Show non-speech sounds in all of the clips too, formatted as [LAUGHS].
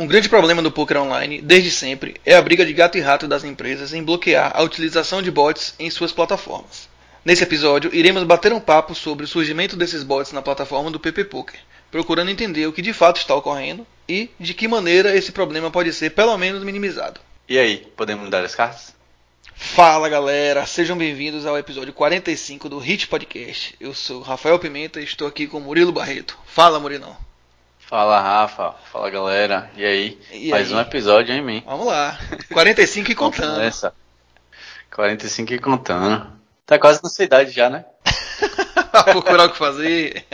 Um grande problema do poker online, desde sempre, é a briga de gato e rato das empresas em bloquear a utilização de bots em suas plataformas. Nesse episódio, iremos bater um papo sobre o surgimento desses bots na plataforma do PP Poker, procurando entender o que de fato está ocorrendo e de que maneira esse problema pode ser pelo menos minimizado. E aí, podemos dar as cartas? Fala galera, sejam bem-vindos ao episódio 45 do Hit Podcast. Eu sou Rafael Pimenta e estou aqui com Murilo Barreto. Fala, Murilão. Fala, Rafa. Fala, galera. E aí? E Mais aí? um episódio, hein, mim? Vamos lá. 45 e contando. Essa. 45 e contando. Tá quase na sua idade já, né? [LAUGHS] Procurar o que fazer.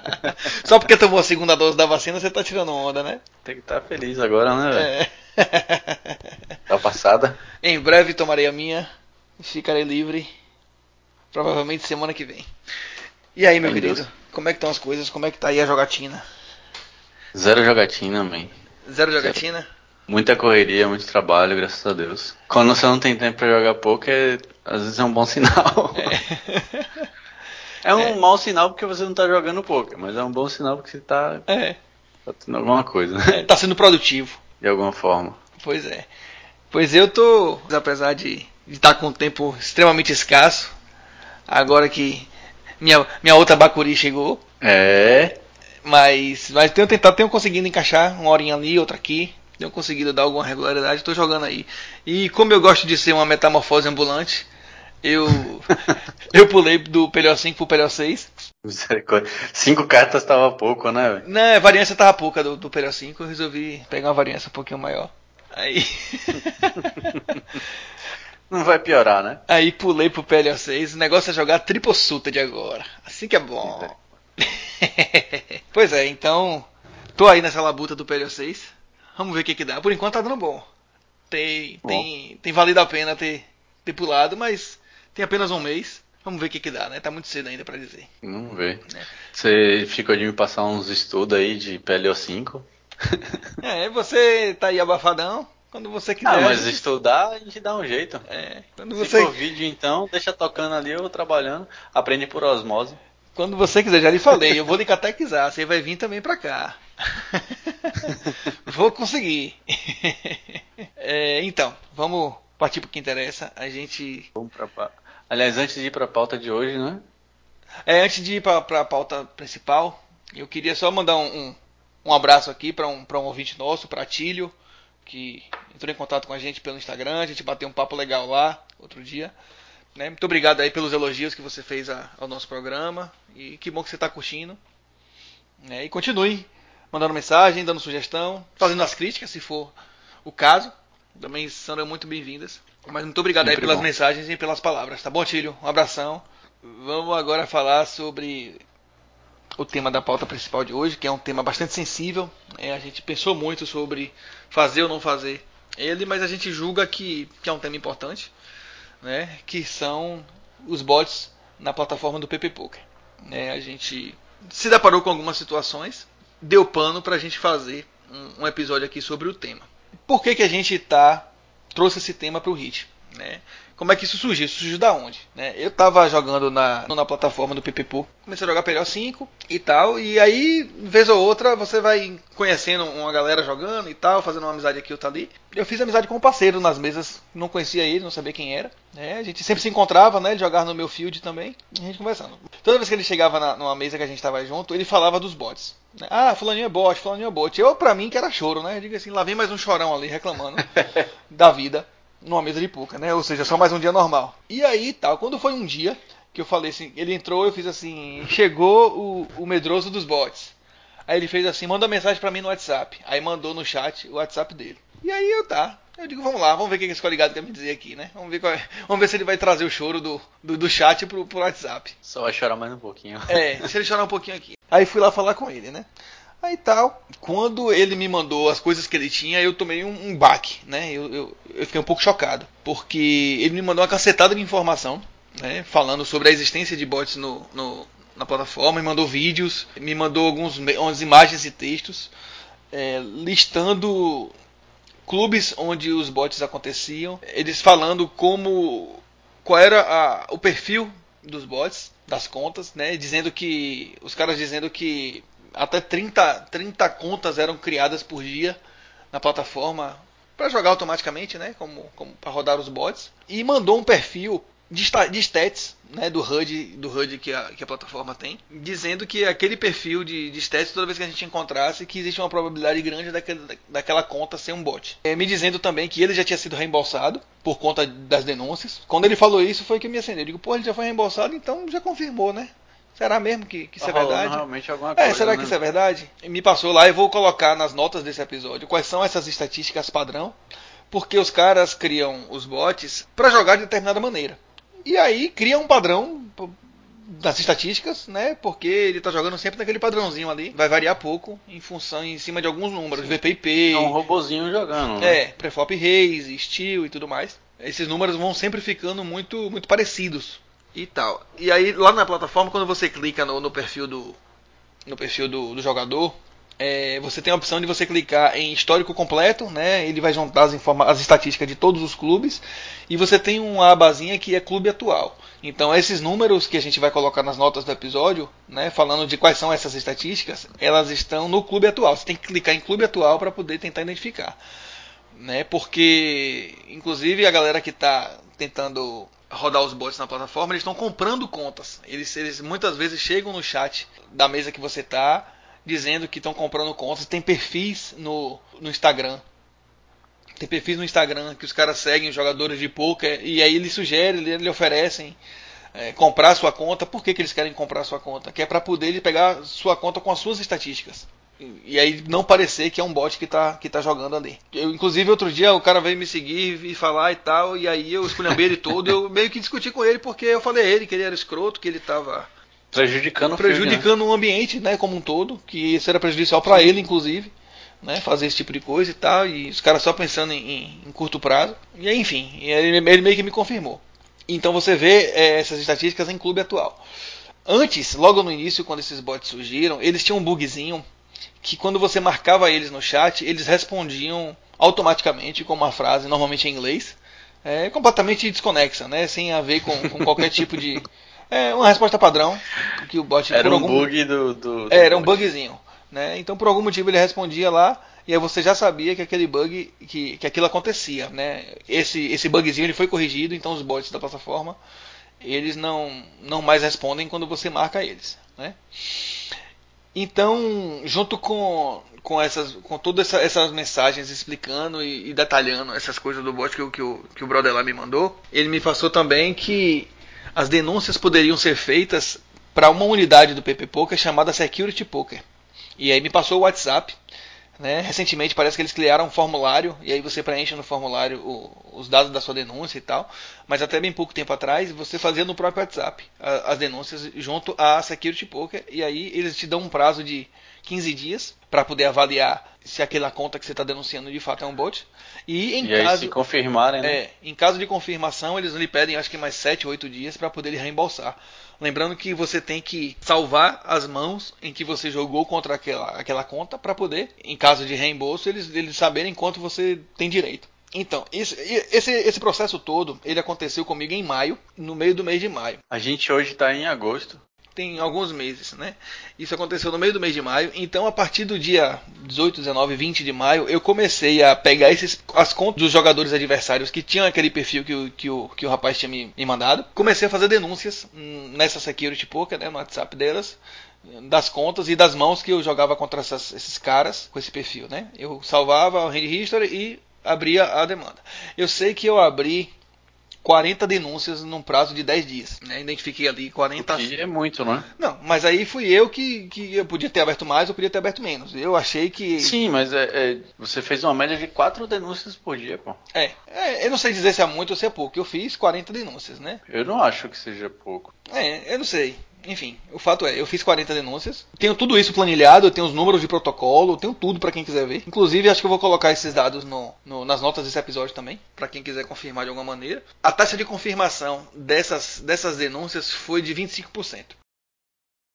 [LAUGHS] Só porque tomou a segunda dose da vacina, você tá tirando onda, né? Tem que estar feliz agora, né, velho? É. [LAUGHS] Tá passada. em breve tomarei a minha e ficarei livre. Provavelmente semana que vem. E aí, meu Meu querido? Deus. Como é que estão as coisas? Como é que tá aí a jogatina? Zero jogatina, man. Zero jogatina? Muita correria, muito trabalho, graças a Deus. Quando você não tem tempo pra jogar poker, às vezes é um bom [LAUGHS] sinal. É, [LAUGHS] um mau sinal porque você não tá jogando poker, mas é um bom sinal porque você tá, É. tá tendo alguma coisa, né? é. Tá sendo produtivo. De alguma forma. Pois é. Pois eu tô, apesar de estar com um tempo extremamente escasso, agora que minha, minha outra Bacuri chegou, É. mas, mas tenho tentado, tenho conseguido encaixar uma horinha ali, outra aqui, tenho conseguido dar alguma regularidade, estou jogando aí. E como eu gosto de ser uma metamorfose ambulante, eu [LAUGHS] eu pulei do PLO 5 pro PLO 6. Misericórdia. Cinco cartas tava pouco, né, velho? Né, a variância tava pouca do, do PLO 5, eu resolvi pegar uma variância um pouquinho maior. Aí [LAUGHS] Não vai piorar, né? Aí pulei pro PLO 6, o negócio é jogar triple suited agora. Assim que é bom. [LAUGHS] pois é, então tô aí nessa labuta do PLO 6. Vamos ver o que que dá. Por enquanto tá dando bom. Tem Bom. tem tem valido a pena ter ter pulado, mas tem apenas um mês. Vamos ver o que que dá, né? Tá muito cedo ainda pra dizer. Vamos ver. É. Você ficou de me passar uns estudos aí de PLO5? [LAUGHS] É, você tá aí abafadão. Quando você quiser. Ah, mas gente- estudar a gente dá um jeito. é, quando Se você for vídeo então, deixa tocando ali, eu trabalhando. Aprende por osmose. Quando você quiser, já lhe falei, eu vou lhe catequizar, você vai vir também pra cá. [LAUGHS] vou conseguir. [LAUGHS] É, então, vamos partir pro que interessa. A gente. Vamos pra Aliás, antes de ir pra pauta de hoje, né? É, antes de ir pra, pra pauta principal, eu queria só mandar um, um, um abraço aqui pra um, pra um ouvinte nosso, pra Tílio, que entrou em contato com a gente pelo Instagram, a gente bateu um papo legal lá outro dia. Né? Muito obrigado aí pelos elogios que você fez a- ao nosso programa. E que bom que você está curtindo. né? E continue mandando mensagem, dando sugestão, fazendo as críticas, se for o caso. Também serão muito bem-vindas. Mas muito obrigado aí Sempre pelas bom. mensagens e pelas palavras, tá bom, Tílio? Um abração. Vamos agora falar sobre o tema da pauta principal de hoje, que é um tema bastante sensível. É, a gente pensou muito sobre fazer ou não fazer ele, mas a gente julga que, que é um tema importante, né? Que são os bots na plataforma do PP Poker. né? a gente se deparou com algumas situações, deu pano para a gente fazer um, um episódio aqui sobre o tema. Por que, que a gente tá trouxe esse tema para o Hit? Né? Como é que isso surgiu? Isso surgiu da onde? Né? Eu tava jogando na, na plataforma do PPPO, comecei a jogar PLO 5 e tal, e aí, vez ou outra, você vai conhecendo uma galera jogando e tal, fazendo uma amizade aqui ou tá ali. Eu fiz amizade com um parceiro nas mesas, não conhecia ele, não sabia quem era. Né? A gente sempre se encontrava, né? Ele jogava no meu field também, e a gente conversando. Toda vez que ele chegava na, numa mesa que a gente tava junto, ele falava dos bots. né? Ah, fulaninho é bot, fulaninho é bot. Eu, pra mim, que era choro, né? Eu digo assim, lá vem mais um chorão ali reclamando [LAUGHS] da vida numa mesa de poker, né? Ou seja, só mais um dia normal. E aí, tal, quando foi um dia que eu falei assim, ele entrou, eu fiz assim, chegou o, o medroso dos bots. Aí ele fez assim, manda mensagem pra mim no WhatsApp. Aí mandou no chat o WhatsApp dele. E aí eu tá. Eu digo, vamos lá, vamos ver o que esse coligado quer me dizer aqui, né? Vamos ver, é- vamos ver se ele vai trazer o choro do, do, do chat pro, pro WhatsApp. Só vai chorar mais um pouquinho. É, deixa ele chorar um pouquinho aqui. Aí fui lá falar com ele, né? Aí tal, quando ele me mandou as coisas que ele tinha, eu tomei um, um baque, né? Eu, eu, eu fiquei um pouco chocado, porque ele me mandou uma cacetada de informação, né? Falando sobre a existência de bots no, no- na plataforma, me mandou vídeos, me mandou alguns, me- umas imagens e textos, é, listando clubes onde os bots aconteciam, eles falando como qual era a- o perfil dos bots, das contas, né? Dizendo que. Os caras dizendo que até 30, 30 contas eram criadas por dia na plataforma para jogar automaticamente, né, como, como para rodar os bots, e mandou um perfil de, de stats né, do HUD, do HUD que, a, que a plataforma tem, dizendo que aquele perfil de, de stats, toda vez que a gente encontrasse, que existe uma probabilidade grande daquele, daquela conta ser um bot. É, me dizendo também que ele já tinha sido reembolsado por conta das denúncias. Quando ele falou isso, foi que me acendeu. Eu digo, pô, ele já foi reembolsado, então já confirmou, né? Será mesmo que, que isso tá é verdade? Realmente alguma é, coisa, será né? que isso é verdade? Me passou lá, eu vou colocar nas notas desse episódio quais são essas estatísticas padrão, porque os caras criam os bots para jogar de determinada maneira. E aí cria um padrão das estatísticas, né? Porque ele tá jogando sempre naquele padrãozinho ali. Vai variar pouco em função em cima de alguns números, VPIP. É um robozinho jogando, né? É, preflop raise, steel e tudo mais. Esses números vão sempre ficando muito muito parecidos e tal. E aí lá na plataforma quando você clica no, no perfil do no perfil do, do jogador, é, você tem a opção de você clicar em histórico completo, né? Ele vai juntar as, as estatísticas de todos os clubes e você tem uma abazinha que é clube atual. Então esses números que a gente vai colocar nas notas do episódio, né, falando de quais são essas estatísticas, elas estão no clube atual. Você tem que clicar em clube atual para poder tentar identificar, né? Porque inclusive a galera que está tentando rodar os bots na plataforma, eles estão comprando contas. Eles, eles muitas vezes chegam no chat da mesa que você está dizendo que estão comprando contas. Tem perfis no, no Instagram. Tem perfis no Instagram que os caras seguem jogadores de poker e aí eles sugerem, eles lhe oferecem é, comprar sua conta. Por que, que eles querem comprar sua conta? Que é para poder ele pegar sua conta com as suas estatísticas. E aí não parecer que é um bot que tá, que tá jogando ali. Eu, inclusive, outro dia o cara veio me seguir e falar e tal, e aí eu esculhambei ele todo. Eu meio que discuti com ele porque eu falei a ele que ele era escroto, que ele tava Prejudicando o prejudicando filme, o ambiente, né, como um todo, que isso era prejudicial para ele, inclusive, né, fazer esse tipo de coisa e tal, e os caras só pensando em, em, em curto prazo. E aí, enfim, ele, ele, meio que me confirmou. Então você vê é, essas estatísticas em clube atual. Antes, logo no início, quando esses bots surgiram, eles tinham um bugzinho que quando você marcava eles no chat, eles respondiam automaticamente com uma frase, normalmente em inglês, é, completamente desconexa, né, sem a ver com, com qualquer [LAUGHS] tipo de é uma resposta padrão que o bot Era um algum... bug do, do, do é, Era um bugzinho, né? Então por algum motivo ele respondia lá e aí você já sabia que aquele bug que, que aquilo acontecia, né? Esse esse bugzinho ele foi corrigido, então os bots da plataforma eles não não mais respondem quando você marca eles, né? Então, junto com, com, essas, com todas essa, essas mensagens explicando e, e, detalhando essas coisas do bot que, que, o, que o brother lá me mandou, ele me passou também que as denúncias poderiam ser feitas para uma unidade do PP Poker chamada Security Poker. E aí me passou o WhatsApp. Né? Recentemente parece que eles criaram um formulário e aí você preenche no formulário o, os dados da sua denúncia e tal. Mas até bem pouco tempo atrás você fazia no próprio WhatsApp a, as denúncias junto à Security Poker e aí eles te dão um prazo de 15 dias para poder avaliar se aquela conta que você está denunciando de fato é um bot. E em e caso se confirmarem, né? é, em caso de confirmação, eles lhe pedem acho que mais 7 ou 8 dias para poder reembolsar. Lembrando que você tem que salvar as mãos em que você jogou contra aquela, aquela conta para poder, em caso de reembolso, eles, eles saberem quanto você tem direito. Então, esse, esse, esse processo todo, ele aconteceu comigo em maio, no meio do mês de maio. A gente hoje está em agosto tem alguns meses, né? Isso aconteceu no meio do mês de maio. Então, a partir do dia 18, 19, 20 de maio, eu comecei a pegar esses, as contas dos jogadores adversários que tinham aquele perfil que o, que o, que o rapaz tinha me, me mandado. Comecei a fazer denúncias hum, nessa security poker, né, no WhatsApp delas, das contas e das mãos que eu jogava contra essas, esses caras com esse perfil, né? Eu salvava o hand history e abria a demanda. Eu sei que eu abri 40 denúncias num prazo de 10 dias. Né? Identifiquei ali 40. O que é muito, né? Não, mas aí fui eu que, que eu podia ter aberto mais ou podia ter aberto menos. Eu achei que. Sim, mas é, é, você fez uma média de 4 denúncias por dia, pô. É, é, eu não sei dizer se é muito ou se é pouco. Eu fiz 40 denúncias, né? Eu não acho que seja pouco. É, eu não sei. Enfim, o fato é, eu fiz 40 denúncias. Tenho tudo isso planilhado, eu tenho os números de protocolo, tenho tudo para quem quiser ver. Inclusive, acho que eu vou colocar esses dados no, no, nas notas desse episódio também, para quem quiser confirmar de alguma maneira. A taxa de confirmação dessas, dessas denúncias foi de 25%.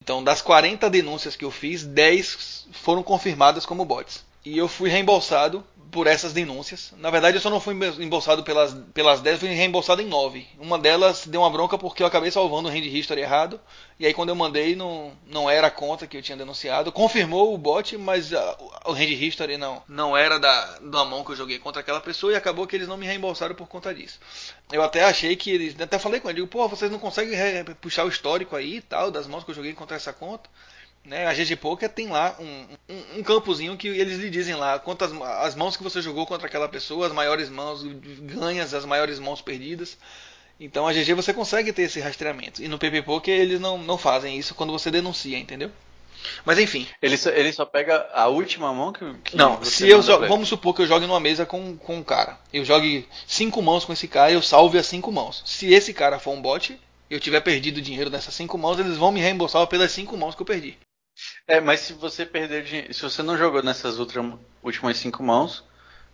Então, das 40 denúncias que eu fiz, 10 foram confirmadas como bots. E eu fui reembolsado por essas denúncias. Na verdade, eu só não fui embolsado pelas, pelas 10, fui reembolsado em 9. Uma delas deu uma bronca porque eu acabei salvando o Hand History errado. E aí, quando eu mandei, não, não era a conta que eu tinha denunciado. Confirmou o bot, mas a, o Hand History não, não era da, da mão que eu joguei contra aquela pessoa. E acabou que eles não me reembolsaram por conta disso. Eu até achei que eles. Até falei com ele: pô, vocês não conseguem puxar o histórico aí e tal, das mãos que eu joguei contra essa conta. Né, a GG Poker tem lá um, um, um, campozinho que eles lhe dizem lá quantas as mãos que você jogou contra aquela pessoa, as maiores mãos ganhas, as maiores mãos perdidas. Então a GG você consegue ter esse rastreamento. E no PP Poker eles não, não fazem isso quando você denuncia, entendeu? Mas enfim. Ele só, ele só pega a última mão que. que não, se eu jogo, vamos supor que eu jogue numa mesa com, com um cara. Eu jogue cinco mãos com esse cara e eu salve as cinco mãos. Se esse cara for um bot, eu tiver perdido dinheiro nessas cinco mãos, eles vão me reembolsar pelas cinco mãos que eu perdi. É, mas se você perder dinheiro. Se você não jogou nessas últimas cinco mãos,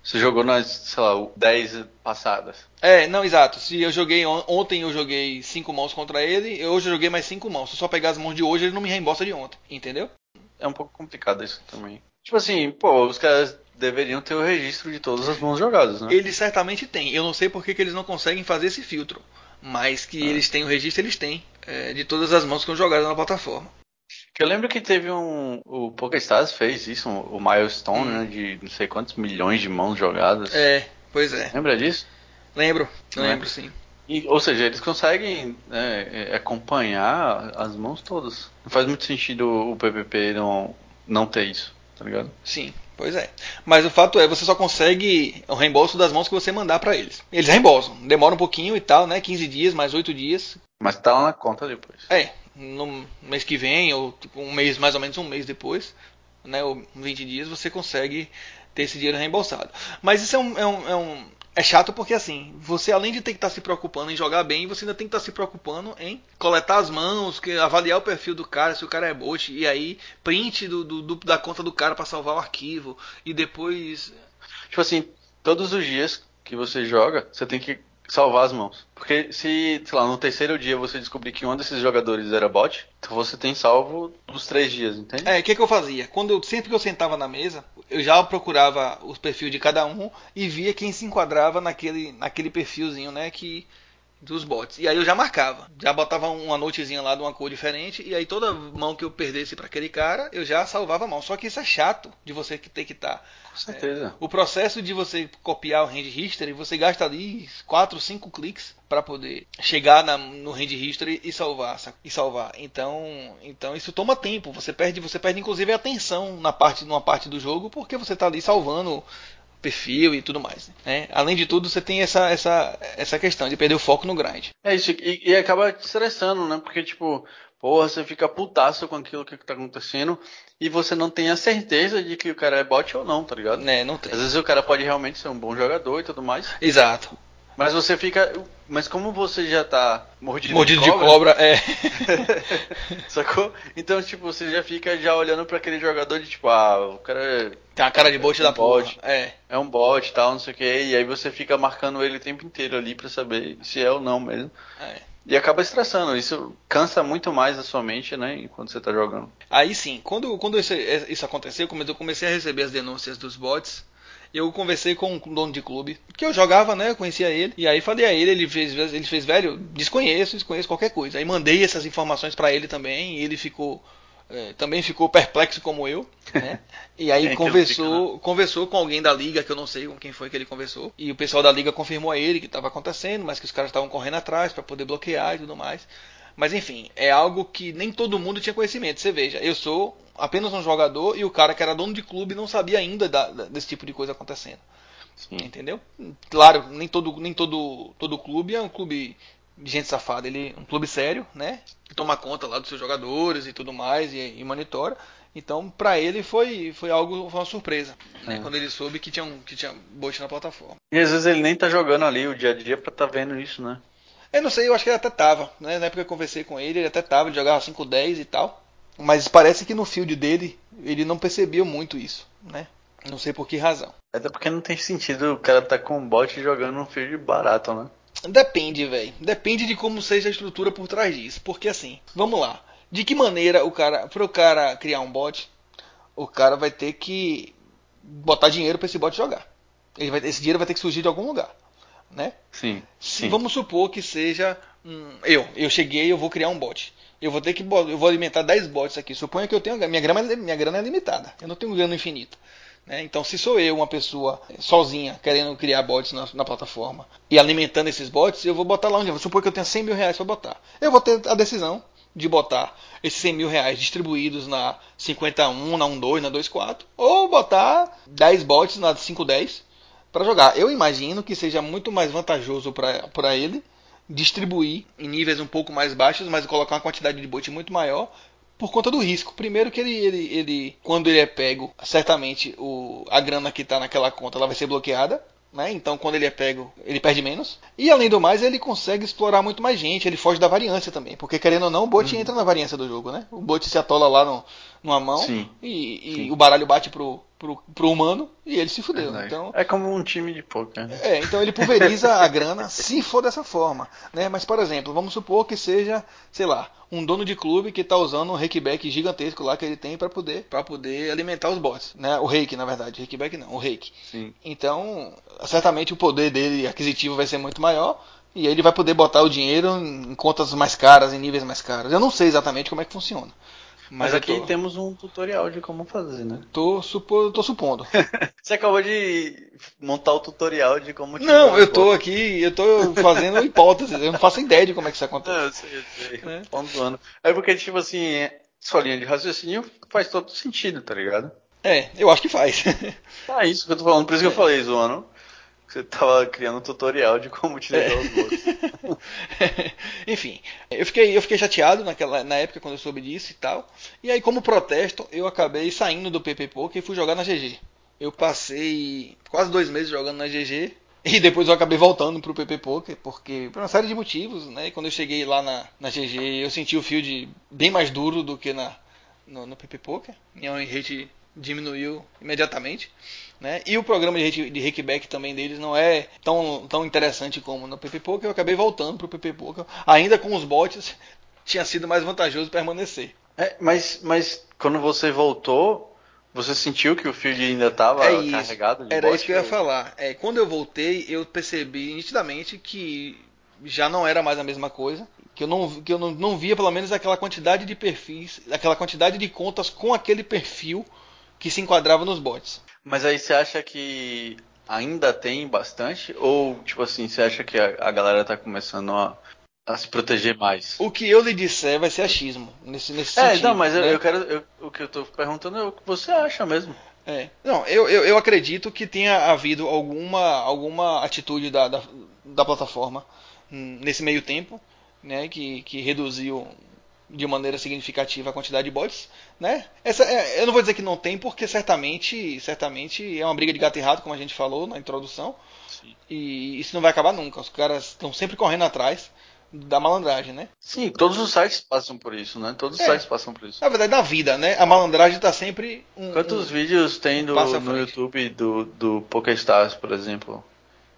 você jogou nas, sei lá, 10 passadas. É, não, exato. Se eu joguei ontem, eu joguei cinco mãos contra ele, hoje eu joguei mais cinco mãos. Se eu só pegar as mãos de hoje, ele não me reembolsa de ontem, entendeu? É um pouco complicado isso também. Tipo assim, pô, os caras deveriam ter o registro de todas as mãos jogadas, né? Eles certamente têm. Eu não sei por que, que eles não conseguem fazer esse filtro. Mas que ah. eles têm o registro, eles têm. É, de todas as mãos que são jogadas na plataforma. Eu lembro que teve um. O PokerStars fez isso, o milestone, hum. né? De não sei quantos milhões de mãos jogadas. É, pois é. Lembra disso? Lembro, lembro é? sim. E, ou seja, eles conseguem né, é, acompanhar as mãos todas. Não faz muito sentido o PPP não, não ter isso, tá ligado? Sim, pois é. Mas o fato é, você só consegue o reembolso das mãos que você mandar para eles. Eles reembolsam, demora um pouquinho e tal, né? 15 dias, mais 8 dias. Mas tá lá na conta depois. É, no mês que vem, ou tipo, um mês, mais ou menos um mês depois, né, ou 20 dias, você consegue ter esse dinheiro reembolsado. Mas isso é um, é um, é um é chato porque assim, você além de ter que estar se preocupando em jogar bem, você ainda tem que estar se preocupando em coletar as mãos, avaliar o perfil do cara, se o cara é bot, e aí print do, do, do da conta do cara para salvar o arquivo, e depois. Tipo assim, todos os dias que você joga, você tem que salvar as mãos. Porque se, sei lá, no terceiro dia você descobrir que um desses jogadores era bot, então você tem salvo os três dias, entende? É, o que, que eu fazia? Quando eu, sempre que eu sentava na mesa, eu já procurava os perfis de cada um e via quem se enquadrava naquele, naquele perfilzinho, né, que dos bots. E aí eu já marcava, já botava uma notezinha lá de uma cor diferente e aí toda mão que eu perdesse para aquele cara, eu já salvava a mão. Só que isso é chato de você ter que estar. Tá, Com certeza. É, o processo de você copiar o Hand History, você gasta ali 4, 5 cliques para poder chegar na, no Hand History e salvar, e salvar. Então, então isso toma tempo. Você perde, você perde inclusive a atenção na parte, numa parte do jogo porque você está ali salvando perfil e tudo mais. Né? Além de tudo, você tem essa, essa, essa questão de perder o foco no grind. É isso, e, e acaba te estressando, né? Porque, tipo, porra, você fica putaço com aquilo que tá acontecendo e você não tem a certeza de que o cara é bot ou não, tá ligado? É, não tem. Às vezes o cara pode realmente ser um bom jogador e tudo mais. Exato. Mas você fica. Mas como você já tá mordido, mordido de cobra, de cobra é. [LAUGHS] Sacou? Então, tipo, você já fica já olhando para aquele jogador de tipo, ah, o cara. É Tem a cara de bot é um da bot. Porra. É. É um bot e tal, não sei o que. E aí você fica marcando ele o tempo inteiro ali para saber se é ou não mesmo. É. E acaba estressando. Isso cansa muito mais a sua mente, né? Enquanto você tá jogando. Aí sim, quando, quando isso, isso aconteceu, eu comecei a receber as denúncias dos bots eu conversei com um dono de clube, que eu jogava, né? Eu conhecia ele. E aí falei a ele, ele fez, ele fez, velho, desconheço, desconheço qualquer coisa. Aí mandei essas informações para ele também, e ele ficou. É, também ficou perplexo como eu, né? [LAUGHS] E aí é conversou, fico, conversou com alguém da liga, que eu não sei com quem foi que ele conversou. E o pessoal da liga confirmou a ele que estava acontecendo, mas que os caras estavam correndo atrás para poder bloquear e tudo mais. Mas enfim, é algo que nem todo mundo tinha conhecimento. Você veja, eu sou apenas um jogador e o cara que era dono de clube não sabia ainda da, da, desse tipo de coisa acontecendo. Sim. Entendeu? Claro, nem todo, nem todo, todo clube é um clube de gente safada. Ele é um clube sério, né? Que toma conta lá dos seus jogadores e tudo mais e, e monitora. Então, para ele foi, foi algo, foi uma surpresa, né? É. Quando ele soube que tinha, um, que tinha bot na plataforma. E às vezes ele nem tá jogando ali o dia a dia pra tá vendo isso, né? Eu não sei, eu acho que ele até tava. Né? Na época que eu conversei com ele, ele até tava, ele jogava 5-10 e tal. Mas parece que no field dele, ele não percebia muito isso, né? Não sei por que razão. Até porque não tem sentido o cara tá com um bot jogando um field barato, né? Depende, velho. Depende de como seja a estrutura por trás disso. Porque assim, vamos lá. De que maneira o cara, para o cara criar um bot, o cara vai ter que botar dinheiro para esse bot jogar. Vai, esse dinheiro vai ter que surgir de algum lugar, né? Sim. sim. Vamos supor que seja um, eu, eu cheguei, eu vou criar um bot. Eu vou ter que eu vou alimentar 10 bots aqui. Suponha que eu tenho minha grana, minha grana é limitada. Eu não tenho grana infinita. Né? Então, se sou eu, uma pessoa sozinha, querendo criar bots na, na, plataforma e alimentando esses bots, eu vou botar lá onde? Vou supor que eu tenho 100 mil reais para botar. Eu vou ter a decisão de botar esses 100 mil reais distribuídos na 51, na 12, na 24, ou botar 10 bots na 510 para jogar. Eu imagino que seja muito mais vantajoso para ele distribuir em níveis um pouco mais baixos, mas colocar uma quantidade de bot muito maior por conta do risco. Primeiro que ele, ele, ele quando ele é pego, certamente o, a grana que está naquela conta ela vai ser bloqueada. Né? Então, quando ele é pego, ele perde menos. E além do mais, ele consegue explorar muito mais gente. Ele foge da variância também. Porque, querendo ou não, o bot uhum. entra na variância do jogo. Né? O bot se atola lá no, numa mão Sim. e, e Sim. o baralho bate pro, pro, pro humano e ele se fudeu. É, então, é como um time de poker. Né? É, então ele pulveriza a grana se for dessa forma. Né? Mas, por exemplo, vamos supor que seja, sei lá, um dono de clube que está usando um rakeback gigantesco lá que ele tem para poder, pra poder alimentar os bots. Né? O rake, na verdade. Rakeback não, o rake. Sim. Então, certamente o poder dele aquisitivo vai ser muito maior. E aí ele vai poder botar o dinheiro em contas mais caras, em níveis mais caros. Eu não sei exatamente como é que funciona. Mas, aqui tô... temos um tutorial de como fazer, né? Tô, supo... tô supondo. [LAUGHS] Você acabou de montar o tutorial de como Não, eu tô aqui, eu tô fazendo hipóteses, eu não faço ideia de como é que isso acontece. Não, eu sei, eu sei. É. Pontuando. É porque, tipo assim, sua linha de raciocínio faz todo sentido, tá ligado? É, eu acho que faz. Ah, isso que eu tô falando, por isso que eu é. falei, zoando. Você tava criando um tutorial de como utilizar é. os [LAUGHS] bots. Enfim, eu fiquei, eu fiquei chateado naquela, na época quando eu soube disso e tal. E aí, como protesto, eu acabei saindo do PP Poker e fui jogar na GG. Eu passei quase dois meses jogando na GG. [LAUGHS] E depois eu acabei voltando pro PP Poker, porque por uma série de motivos, né? E quando eu cheguei lá na, na GG, eu senti o field bem mais duro do que na, no, no PP Poker. Minha rate diminuiu imediatamente. Né? E o programa de, de também deles não é tão, tão interessante como no PP Poker. Eu acabei voltando para o PP Poker. Ainda com os bots, [LAUGHS] tinha sido mais vantajoso permanecer. É, mas, mas quando você voltou, você sentiu que o field ainda estava é carregado de Era bot, isso que eu ia falar. É, quando eu voltei, eu percebi nitidamente que já não era mais a mesma coisa. Que eu, não, que eu não, não via pelo menos aquela quantidade de perfis, aquela quantidade de contas com aquele perfil que se enquadrava nos bots. Mas aí você acha que ainda tem bastante? Ou, tipo assim, você acha que a, a galera tá começando a, a, se proteger mais? O que eu lhe disser vai ser achismo, nesse, nesse é, sentido. não, mas né? eu, eu, quero. Eu, o que eu tô perguntando é o que você acha mesmo. É. Não, eu, eu, eu acredito que tenha havido alguma, alguma atitude da, da, da plataforma hum, nesse meio tempo, né, que, que reduziu de maneira significativa a quantidade de bots, né? Essa, é, eu não vou dizer que não tem, porque certamente, certamente é uma briga de gato e rato, como a gente falou na introdução. Sim. E isso não vai acabar nunca. Os caras estão sempre correndo atrás da malandragem, né? Sim, todos os sites passam por isso, né? Todos os é, sites passam por isso. Na verdade, na vida, né? A malandragem está sempre um. Quantos um, vídeos tem do, no YouTube do, do PokerStars, por exemplo?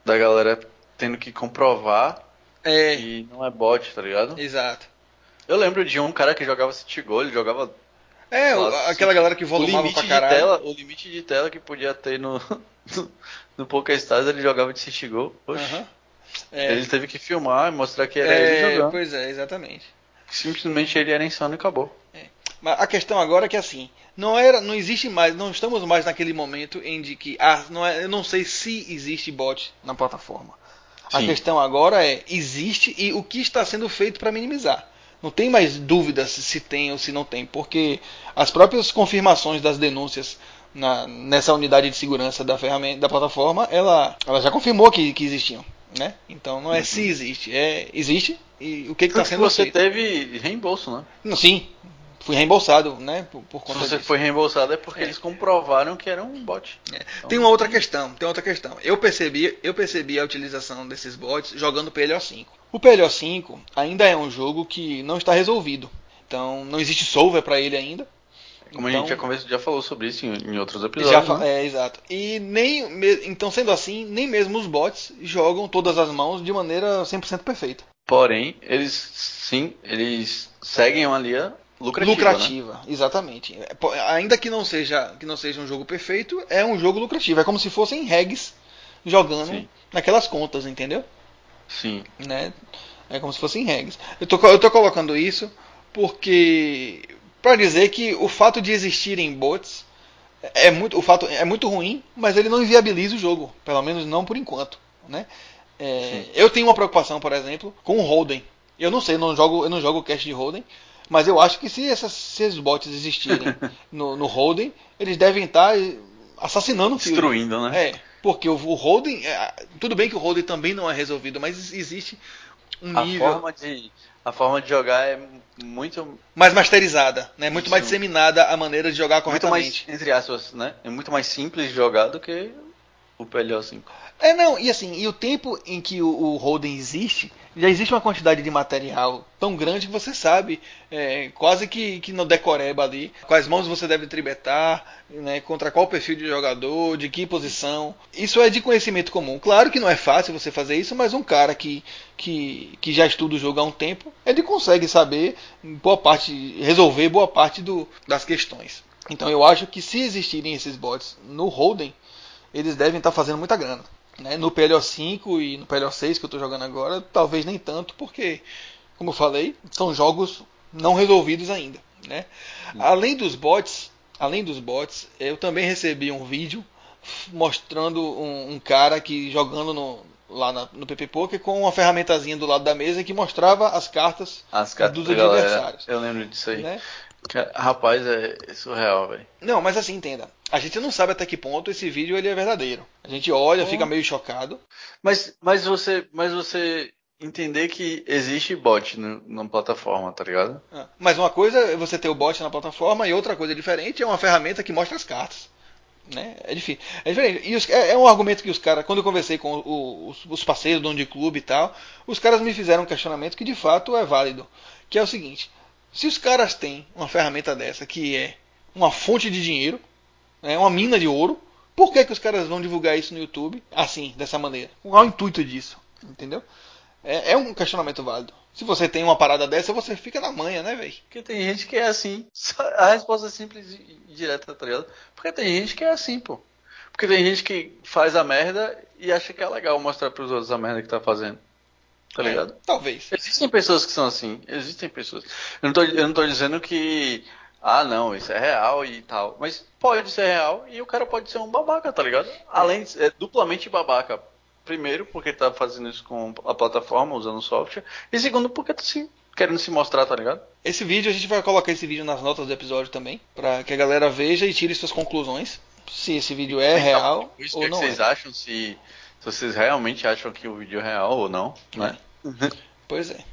Da galera tendo que comprovar é. que não é bot, tá ligado? Exato. Eu lembro de um cara que jogava City Goal, ele jogava. É, lá, aquela galera que volumava pra caralho. Tela, o limite de tela que podia ter no, [LAUGHS] no, no PokerStars ele jogava de City Goal. Uhum. É. Ele teve que filmar e mostrar que era é, ele jogando. Pois é, exatamente. Simplesmente ele era insano e acabou. É. Mas a questão agora é que assim, não era, não existe mais, não estamos mais naquele momento em de que ah, não é, eu não sei se existe bot na plataforma. Sim. A questão agora é existe e o que está sendo feito para minimizar. Não tem mais dúvidas se tem ou se não tem, porque as próprias confirmações das denúncias na, nessa unidade de segurança da ferramenta da plataforma, ela, ela já confirmou que, que existiam, né? Então não é uhum. se existe, é existe e o que está sendo você feito. teve reembolso, né? Sim, fui reembolsado, né? Por, por conta Se você disso. foi reembolsado é porque é. eles comprovaram que era um bot. É. Então, tem uma outra questão, tem outra questão. Eu percebi, eu percebi a utilização desses bots jogando PLO5. O PLO5 ainda é um jogo que não está resolvido. Então não existe solver para ele ainda. Como então, a gente então já, já falou sobre isso em, em outros episódios. Já, né? É, exato. E nem, então sendo assim, nem mesmo os bots jogam todas as mãos de maneira 100% perfeita. Porém, eles sim, eles seguem uma linha lucrativa. lucrativa, Né? exatamente. É, ainda que não seja que não seja um jogo perfeito, é um jogo lucrativo. É como se fossem regs jogando Sim. naquelas contas, entendeu? Sim. Né? É como se fossem regs. Eu tô, eu tô colocando isso porque para dizer que o fato de existirem bots é muito o fato é muito ruim, mas ele não inviabiliza o jogo, pelo menos não por enquanto, né? É, eu tenho uma preocupação, por exemplo, com o Holden. Eu não sei, eu não jogo, eu não jogo o cast de Holden, mas eu acho que se, essas, se esses bots existirem [LAUGHS] no, no Holden, eles devem estar assassinando o Destruindo, né? É, porque o, o Holden, é, tudo bem que o Holden também não é resolvido, mas existe um a nível. Forma de, a forma de jogar é muito. Mais masterizada, né? Muito mais disseminada a maneira de jogar corretamente. Muito mais, entre aspas, né? É muito mais simples de jogar do que o PLO 5. É, não, e assim, e o tempo em que o, o Holden existe, já existe uma quantidade de material tão grande que você sabe, é, quase que, que no decoreba ali, quais mãos você deve tribetar, né, contra qual perfil de jogador, de que posição. Isso é de conhecimento comum. Claro que não é fácil você fazer isso, mas um cara que, que, que já estuda o jogo há um tempo, ele consegue saber boa parte, resolver boa parte do, das questões. Então eu acho que se existirem esses bots no Holden, eles devem estar fazendo muita grana. Né? No PLO 5 e no PLO 6 que eu estou jogando agora, talvez nem tanto, porque, como eu falei, são jogos não resolvidos ainda. Né? Além dos bots, além dos bots, eu também recebi um vídeo mostrando um, um cara que jogando no, lá na, no PP Poker com uma ferramentazinha do lado da mesa que mostrava as cartas, as cartas dos adversários. Eu lembro disso aí. Né? Rapaz, é surreal, velho. Não, mas assim, entenda. A gente não sabe até que ponto esse vídeo ele é verdadeiro. A gente olha, fica meio chocado. Mas, mas você, mas você entender que existe bot no, na plataforma, tá ligado? Ah, mas uma coisa é você ter o bot na plataforma e outra coisa diferente é uma ferramenta que mostra as cartas. Né? É difícil. É diferente. E os, é, é, um argumento que os caras, quando eu conversei com o, os, os, parceiros, dono de clube e tal, os caras me fizeram um questionamento que de fato é válido. Que é o seguinte: se os caras têm uma ferramenta dessa que é uma fonte de dinheiro, é uma mina de ouro. Por que, que os caras vão divulgar isso no YouTube assim, dessa maneira? Qual é o intuito disso? Entendeu? É, é, um questionamento válido. Se você tem uma parada dessa, você fica na manha, né, velho? Porque tem gente que é assim. A resposta é simples e direta, tá? Porque tem gente que é assim, pô. Porque tem gente que faz a merda e acha que é legal mostrar pros outros a merda que tá fazendo. Tá é, ligado? É, talvez. Existem pessoas que são assim. Existem pessoas. Eu não tô, eu não tô dizendo que ah, não, isso é real e tal. Mas pode ser real e o cara pode ser um babaca, tá ligado? Além de é duplamente babaca. Primeiro, porque tá fazendo isso com a plataforma, usando o software. E segundo, porque tá se, querendo se mostrar, tá ligado? Esse vídeo, a gente vai colocar esse vídeo nas notas do episódio também. para que a galera veja e tire suas conclusões. Se esse vídeo é então, real isso ou que não. O que vocês é. acham? Se, se vocês realmente acham que o vídeo é real ou não, né? Pois é.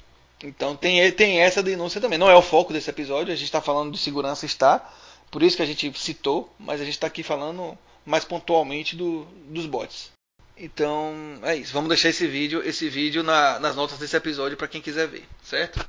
Então tem, tem essa denúncia também. Não é o foco desse episódio, a gente está falando de segurança está, por isso que a gente citou, mas a gente está aqui falando mais pontualmente do, dos bots. Então é isso. Vamos deixar esse vídeo, esse vídeo na, nas notas desse episódio para quem quiser ver, certo?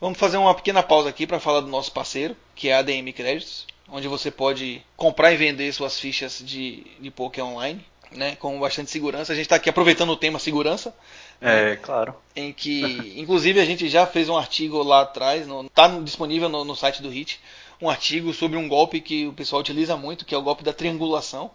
Vamos fazer uma pequena pausa aqui para falar do nosso parceiro, que é a ADM Créditos, onde você pode comprar e vender suas fichas de, de poker online, né, com bastante segurança. A gente está aqui aproveitando o tema segurança, é, claro. Em que, inclusive, a gente já fez um artigo lá atrás, está disponível no, no, site do HIT, um artigo sobre um golpe que o pessoal utiliza muito, que é o golpe da triangulação,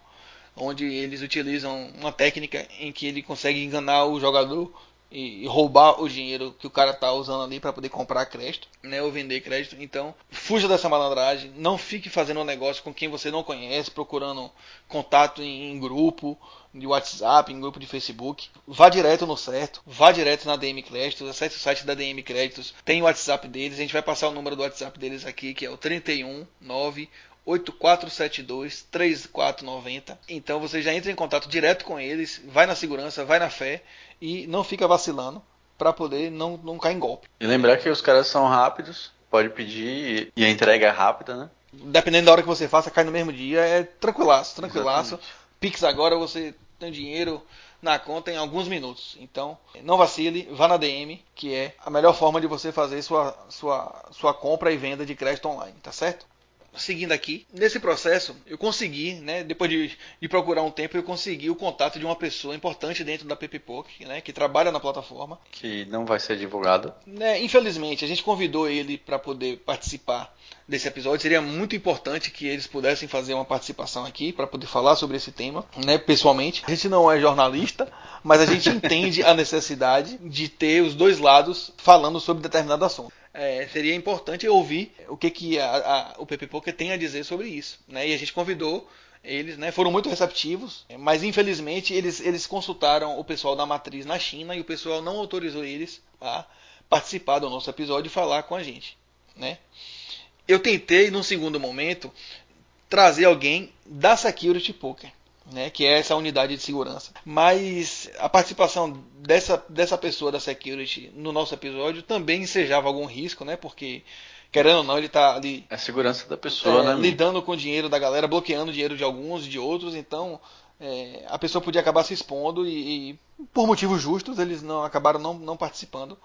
onde eles utilizam uma técnica em que ele consegue enganar o jogador e, roubar o dinheiro que o cara tá usando ali para poder comprar crédito, né, ou vender crédito. Então, fuja dessa malandragem, não fique fazendo um negócio com quem você não conhece, procurando contato em, em grupo de WhatsApp, em grupo de Facebook. Vá direto no certo, vá direto na DM Créditos, acesse o site da DM Créditos, tem o WhatsApp deles, a gente vai passar o número do WhatsApp deles aqui, que é o 319 8472 3490. Então você já entra em contato direto com eles, vai na segurança, vai na fé e não fica vacilando para poder não, não cair em golpe. E lembrar que os caras são rápidos, pode pedir e a entrega é rápida, né? Dependendo da hora que você faça, cai no mesmo dia, é tranquilaço, tranquilaço. Exatamente. Pix agora você tem dinheiro na conta em alguns minutos. Então, não vacile, vá na DM, que é a melhor forma de você fazer sua, sua, sua compra e venda de crédito online, tá certo? Seguindo aqui, nesse processo eu consegui, né, depois de, de, procurar um tempo, eu consegui o contato de uma pessoa importante dentro da PPPOC, né, que trabalha na plataforma. Que não vai ser divulgado. Né, infelizmente, a gente convidou ele para poder participar desse episódio. Seria muito importante que eles pudessem fazer uma participação aqui para poder falar sobre esse tema, né, pessoalmente. A gente não é jornalista, mas a gente [LAUGHS] entende a necessidade de ter os dois lados falando sobre determinado assunto. É, seria importante ouvir o que, que a, a, o PP Poker tem a dizer sobre isso. Né? E a gente convidou eles, né, foram muito receptivos, mas infelizmente eles, eles consultaram o pessoal da matriz na China e o pessoal não autorizou eles a participar do nosso episódio e falar com a gente. Né? Eu tentei, num segundo momento, trazer alguém da Security Poker né, que é essa unidade de segurança. Mas a participação dessa, dessa pessoa da security no nosso episódio também ensejava algum risco, né, porque querendo ou não ele está ali é a segurança da pessoa, é, né, lidando com o dinheiro da galera, bloqueando o dinheiro de alguns e de outros, então é, a pessoa podia acabar se expondo e, e, por motivos justos eles não acabaram não, não participando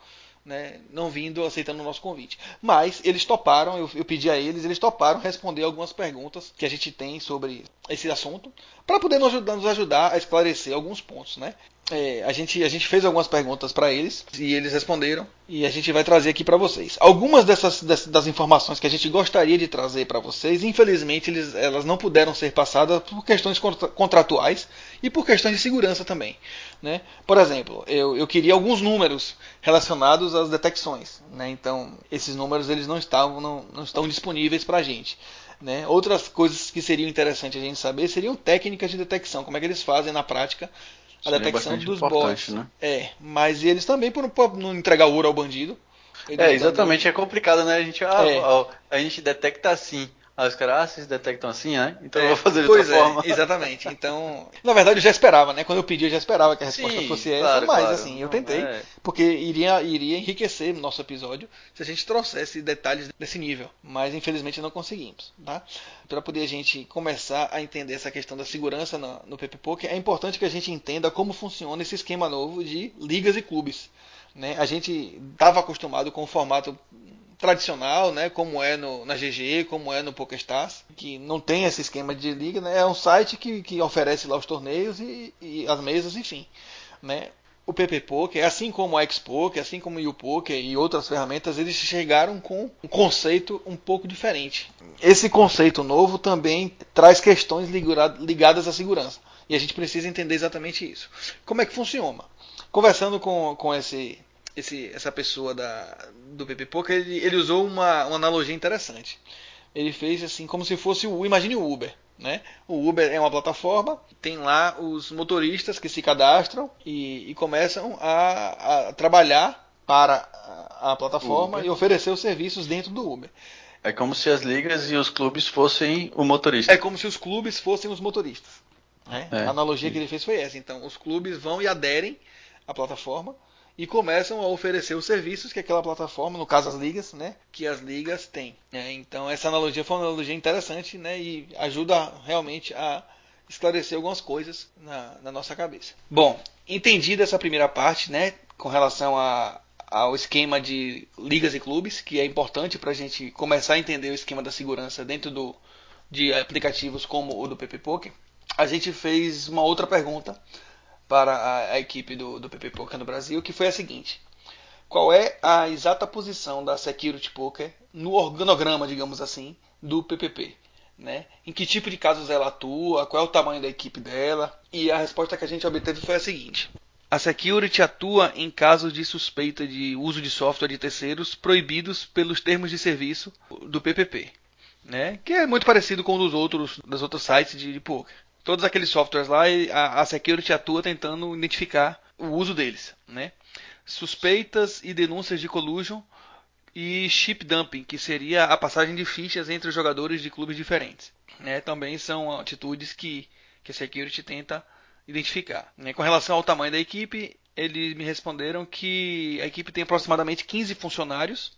né, não vindo aceitando o nosso convite. Mas eles toparam, eu, eu, pedi a eles, eles toparam responder algumas perguntas que a gente tem sobre esse assunto, para poder nos ajudar, nos ajudar, a esclarecer alguns pontos. Né? É, a, gente, a gente fez algumas perguntas para eles e eles responderam e a gente vai trazer aqui para vocês. Algumas dessas, dessas, das informações que a gente gostaria de trazer para vocês, infelizmente eles, elas não puderam ser passadas por questões contratuais e por questões de segurança também. Né? Por exemplo, eu, eu queria alguns números relacionados às detecções. Né? Então, esses números eles não, estavam, não, não estão disponíveis para a gente. Né? Outras coisas que seriam interessantes a gente saber seriam técnicas de detecção, como é que eles fazem na prática a Seria detecção dos bots. Né? É, mas eles também por, não entregar ouro ao bandido. É, exatamente, é complicado, né? A gente, ah, é. a gente detecta assim. Aí os caras, ah, vocês detectam assim, né? Então é, eu vou fazer de outra é, forma. [LAUGHS] Exatamente. Então, na verdade eu já esperava, né? Quando eu pedi, eu já esperava que a resposta Sim, fosse essa, mas claro. assim, eu tentei, é. porque iria, iria enriquecer nosso episódio se a gente trouxesse detalhes desse nível. Mas infelizmente não conseguimos, tá? Para poder a gente começar a entender essa questão da segurança no, no PP Poker, é importante que a gente entenda como funciona esse esquema novo de ligas e clubes. Né? A gente estava acostumado com o formato tradicional, né, como é no, na GG, como é no PokerStars, que não tem esse esquema de liga, né, é um site que, que oferece lá os torneios e, e as mesas, enfim. Né. O PP Poker, assim como o X-Poker, assim como o U-Poker e outras ferramentas, eles chegaram com um conceito um pouco diferente. Esse conceito novo também traz questões ligadas à segurança. E a gente precisa entender exatamente isso. Como é que funciona? Conversando com, com esse esse, essa pessoa da, do PP Poker, ele, ele usou uma, uma analogia interessante. Ele fez assim como se fosse o imagine o Uber. Né? O Uber é uma plataforma, tem lá os motoristas que se cadastram e, e começam a, a, trabalhar para a, a plataforma Uber. e oferecer os serviços dentro do Uber. É como se as ligas e os clubes fossem o motorista. É como se os clubes fossem os motoristas. Né? É. A analogia que ele fez foi essa. Então, os clubes vão e aderem à plataforma e começam a oferecer os serviços que aquela plataforma, no caso as ligas, né, que as ligas têm. É, então essa analogia foi uma analogia interessante, né, e ajuda realmente a esclarecer algumas coisas na, na nossa cabeça. Bom, entendida essa primeira parte, né, com relação a, ao esquema de ligas e clubes, que é importante para a gente começar a entender o esquema da segurança dentro do, de aplicativos como o do PP Poker, a gente fez uma outra pergunta para a, a equipe do, do PP Poker no Brasil, que foi a seguinte: qual é a exata posição da Security Poker no organograma, digamos assim, do PPP? Né? Em que tipo de casos ela atua? Qual é o tamanho da equipe dela? E a resposta que a gente obteve foi a seguinte: a Security atua em casos de suspeita de uso de software de terceiros proibidos pelos termos de serviço do PPP, né? Que é muito parecido com os outros das outros sites de, de poker todos aqueles softwares lá, a, a security atua tentando identificar o uso deles, né? Suspeitas e denúncias de collusion e chip dumping, que seria a passagem de fichas entre os jogadores de clubes diferentes. Né? Também são atitudes que, que a security tenta identificar. Né? Com relação ao tamanho da equipe, eles me responderam que a equipe tem aproximadamente 15 funcionários,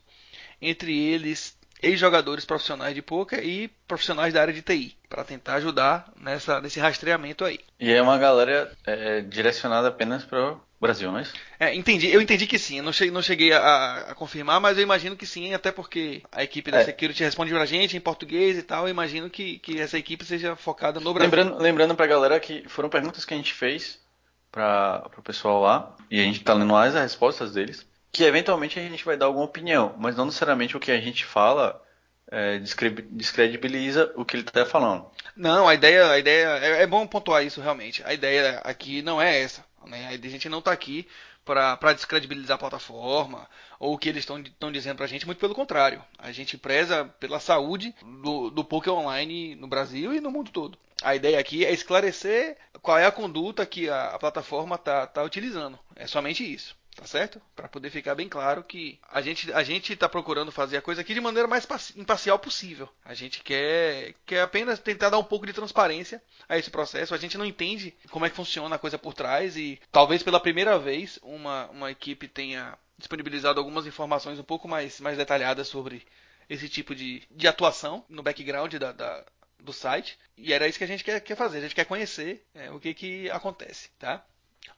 entre eles ex-jogadores profissionais de poker e profissionais da área de TI, para tentar ajudar nessa, nesse rastreamento aí. E é uma galera é, direcionada apenas para Brasil, não é isso? É, entendi. Eu entendi que sim. Eu não cheguei, não cheguei a, a, confirmar, mas eu imagino que sim, até porque a equipe da é. Security responde pra gente em português e tal. Eu imagino que, que essa equipe seja focada no Brasil. Lembrando, lembrando pra galera que foram perguntas que a gente fez para o pessoal lá, e a gente tá lendo as respostas deles, que eventualmente a gente vai dar alguma opinião, mas não necessariamente o que a gente fala é, descredibiliza o que ele está falando. Não, a ideia, a ideia é, é, bom pontuar isso realmente. A ideia aqui não é essa. Né? A gente não está aqui para descredibilizar a plataforma ou o que eles estão dizendo para a gente, muito pelo contrário. A gente preza pela saúde do, do poker online no Brasil e no mundo todo. A ideia aqui é esclarecer qual é a conduta que a, a plataforma está tá utilizando. É somente isso. Tá certo? Para poder ficar bem claro que a gente a gente está procurando fazer a coisa aqui de maneira mais imparcial possível. A gente quer quer apenas tentar dar um pouco de transparência a esse processo. A gente não entende como é que funciona a coisa por trás e talvez pela primeira vez uma, uma equipe tenha disponibilizado algumas informações um pouco mais, mais detalhadas sobre esse tipo de, de atuação no background da, da do site. E era isso que a gente quer, quer fazer. A gente quer conhecer é, o que, que acontece, tá?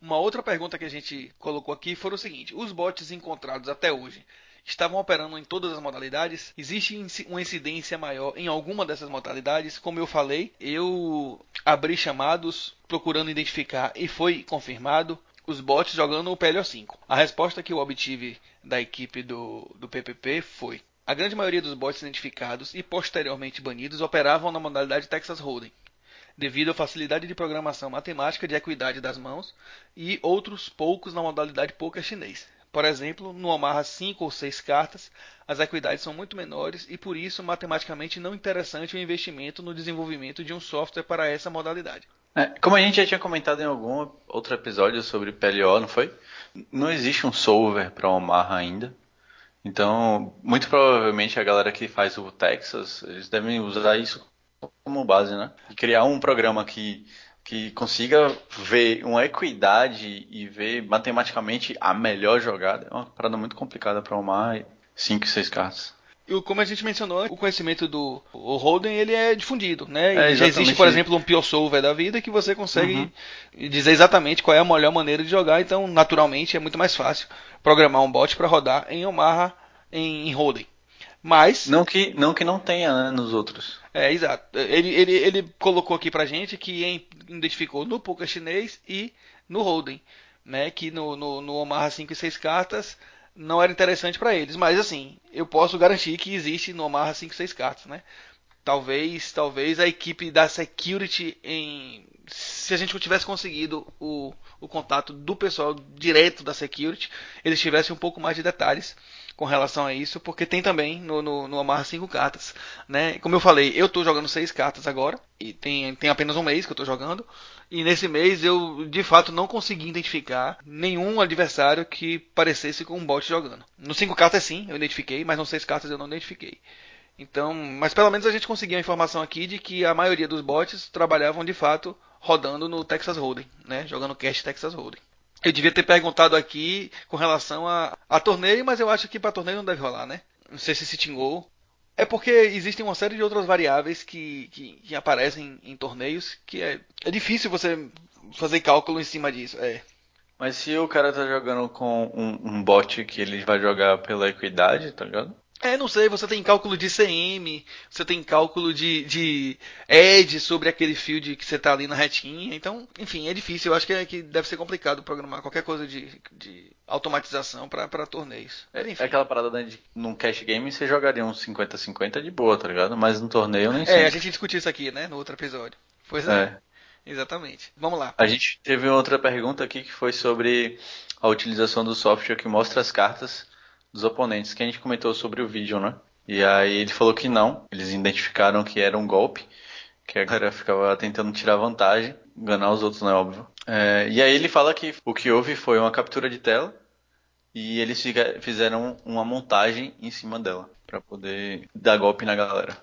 Uma outra pergunta que a gente colocou aqui foi o seguinte: os bots encontrados até hoje estavam operando em todas as modalidades? Existe uma incidência maior em alguma dessas modalidades? Como eu falei, eu abri chamados procurando identificar e foi confirmado os bots jogando o PLO5. A resposta que eu obtive da equipe do, do PPP foi: a grande maioria dos bots identificados e posteriormente banidos operavam na modalidade Texas Hold'em devido à facilidade de programação matemática de equidade das mãos, e outros poucos na modalidade poker chinês. Por exemplo, no amarra 5 ou 6 cartas, as equidades são muito menores e por isso matematicamente não interessante o investimento no desenvolvimento de um software para essa modalidade. É, como a gente já tinha comentado em algum outro episódio sobre PLO, não foi? Não existe um solver para Omaha ainda. Então, muito provavelmente a galera que faz o Texas, eles devem usar isso como base, né? E criar um programa que, que consiga ver uma equidade e ver matematicamente a melhor jogada é uma parada muito complicada para arrumar 5 e 6 cartas. E como a gente mencionou, o conhecimento do o Holden ele é difundido, né? É, já existe, por exemplo, um Pure Solver da vida que você consegue uhum. dizer exatamente qual é a melhor maneira de jogar, então naturalmente é muito mais fácil programar um bot para rodar em Omaha em, em Holden. Mas. Não que não, que não tenha né, nos outros. É, exato. Ele, ele, ele colocou aqui pra gente que identificou no poker chinês e no Holden. Né, que no, no, no Omaha 5 e 6 cartas não era interessante para eles. Mas assim, eu posso garantir que existe no Omaha 5 e 6 cartas. Né? Talvez, talvez a equipe da Security em. Se a gente tivesse conseguido o, o contato do pessoal direto da Security, eles tivessem um pouco mais de detalhes com relação a isso, porque tem também no, no, no Amarra 5 cartas. Né? Como eu falei, eu estou jogando 6 cartas agora, e tem, tem apenas um mês que eu estou jogando, e nesse mês eu de fato não consegui identificar nenhum adversário que parecesse com um bot jogando. No 5 cartas sim, eu identifiquei, mas no 6 cartas eu não identifiquei. Então, mas pelo menos a gente conseguiu a informação aqui de que a maioria dos bots trabalhavam de fato rodando no Texas Hold'em, né? Jogando cash Texas Hold'em. Eu devia ter perguntado aqui com relação a, a torneio, mas eu acho que para torneio não deve rolar, né? Não sei se se tingou. É porque existem uma série de outras variáveis que, que, que aparecem em torneios que é, é difícil você fazer cálculo em cima disso. É. Mas se o cara tá jogando com um, um bot que ele vai jogar pela equidade, tá ligado? É, não sei, você tem cálculo de CM, você tem cálculo de, de edge sobre aquele field que você está ali na retinha. Então, enfim, é difícil. Eu acho que, é, que deve ser complicado programar qualquer coisa de, de automatização para torneios. É, enfim. é aquela parada de num cash game você jogaria uns 50-50 de boa, tá ligado? Mas no torneio nem sei. É, a gente discutiu isso aqui, né, no outro episódio. Pois é. é. Exatamente. Vamos lá. A gente teve outra pergunta aqui que foi sobre a utilização do software que mostra as cartas dos oponentes, que a gente comentou sobre o vídeo, né? E aí ele falou que não, eles identificaram que era um golpe, que a galera ficava tentando tirar vantagem, enganar os outros, não é óbvio. É, e aí ele fala que o que houve foi uma captura de tela e eles fizeram uma montagem em cima dela para poder dar golpe na galera.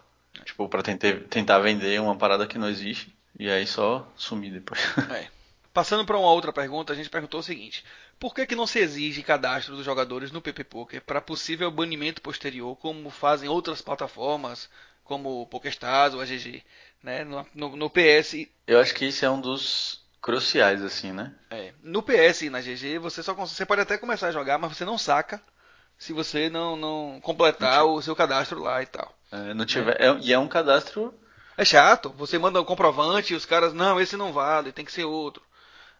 Tipo, pra tentar, tentar vender uma parada que não existe e aí só sumir depois. É. Passando para uma outra pergunta, a gente perguntou o seguinte: por que, que não se exige cadastro dos jogadores no PP Poker para possível banimento posterior, como fazem outras plataformas, como o PokerStars ou AGG, né? No, no, no, PS. Eu acho que isso é um dos cruciais, assim, né? É. No PS e na GG, você só você pode até começar a jogar, mas você não saca se você não, não completar não o seu cadastro lá e tal. É, não tiver, é. É, e é um cadastro. É chato. Você manda um comprovante e os caras, não, esse não vale, tem que ser outro.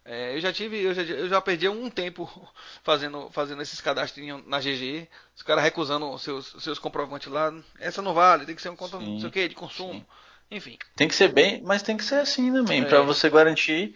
É, eu já tive, eu já, eu já perdi um tempo [LAUGHS] fazendo, fazendo esses cadastros na GG, os caras recusando seus, seus comprovantes lá. Essa não vale, tem que ser um conta, não sei o que, de consumo. Sim. Enfim. Tem que ser bem, mas tem que ser assim também, é. para você garantir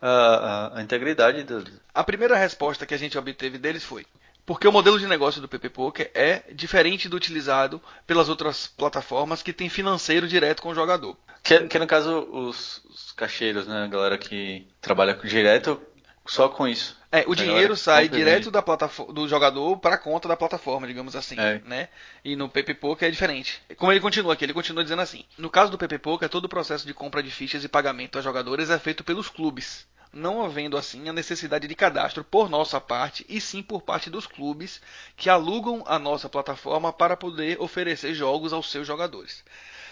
a, a, a integridade do. A primeira resposta que a gente obteve deles foi: porque o modelo de negócio do PP Poker é diferente do utilizado pelas outras plataformas que tem financeiro direto com o jogador. Que, que no caso os, os cacheiros, né, a galera que trabalha direto só com isso. É, o dinheiro sai direto da plataforma, do jogador para a conta da plataforma, digamos assim, é. né? E no PP Poker é diferente. Como ele continua aqui, ele continua dizendo assim: no caso do PP Poker, todo o processo de compra de fichas e pagamento a jogadores é feito pelos clubes, não havendo assim a necessidade de cadastro por nossa parte e sim por parte dos clubes que alugam a nossa plataforma para poder oferecer jogos aos seus jogadores.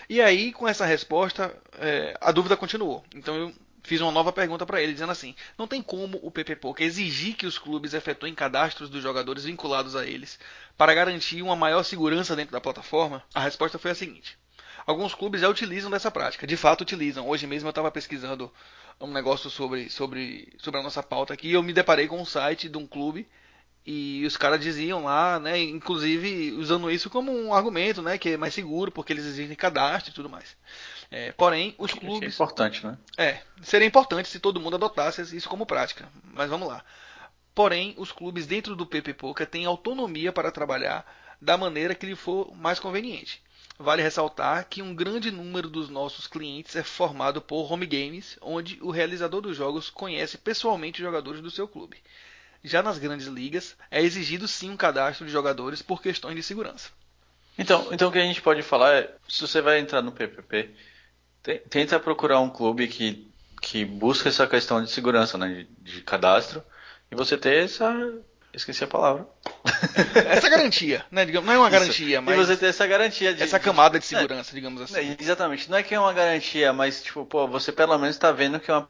E aí, com essa resposta, é, a dúvida continuou. Então eu fiz uma nova pergunta para ele, dizendo assim: não tem como o PP Poker exigir que os clubes efetuem cadastros dos jogadores vinculados a eles para garantir uma maior segurança dentro da plataforma? A resposta foi a seguinte: alguns clubes já utilizam dessa prática, de fato utilizam. Hoje mesmo eu estava pesquisando um negócio sobre, sobre, sobre a nossa pauta aqui eu me deparei com um site de um clube e os caras diziam lá, né, inclusive usando isso como um argumento, né, que é mais seguro porque eles exigem cadastro e tudo mais. É, porém, os clubes. é importante, né? É, seria importante se todo mundo adotasse isso como prática. Mas vamos lá. Porém, os clubes dentro do PP Poker têm autonomia para trabalhar da maneira que lhe for mais conveniente. Vale ressaltar que um grande número dos nossos clientes é formado por home games, onde o realizador dos jogos conhece pessoalmente os jogadores do seu clube. Já nas grandes ligas, é exigido sim um cadastro de jogadores por questões de segurança. Então, então o que a gente pode falar é, se você vai entrar no PPP, tenta procurar um clube que, que busca essa questão de segurança, né, de, de cadastro, e você ter essa Esqueci a palavra. essa garantia, né? Digamos, não é uma garantia, mas. E você ter essa garantia de. Essa camada de segurança, é, digamos assim. É, exatamente. Não é que é uma garantia, mas, tipo, pô, você pelo menos está vendo que é uma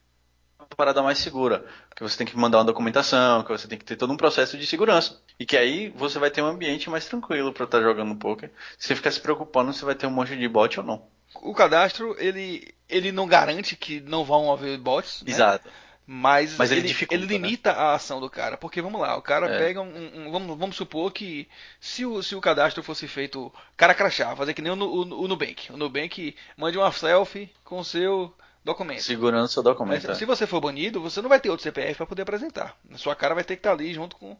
parada mais segura. Que você tem que mandar uma documentação, que você tem que ter todo um processo de segurança. E que aí você vai ter um ambiente mais tranquilo para estar tá jogando poker. Se você ficar se preocupando se vai ter um monte de bot ou não. O cadastro, ele, ele não garante que não vão haver bots. Né? Exato. Mas, Mas ele, ele, ele, né? limita né? a ação do cara. Porque vamos lá, o cara é. pega um. um vamos, vamos, supor que se o, se o cadastro fosse feito cara crachá, fazer que nem o, o, o Nubank. O Nubank mande uma selfie com o seu documento. Segurando seu documento. Mas, é. Se você for banido, você não vai ter outro CPF para poder apresentar. A sua cara vai ter que estar ali junto com.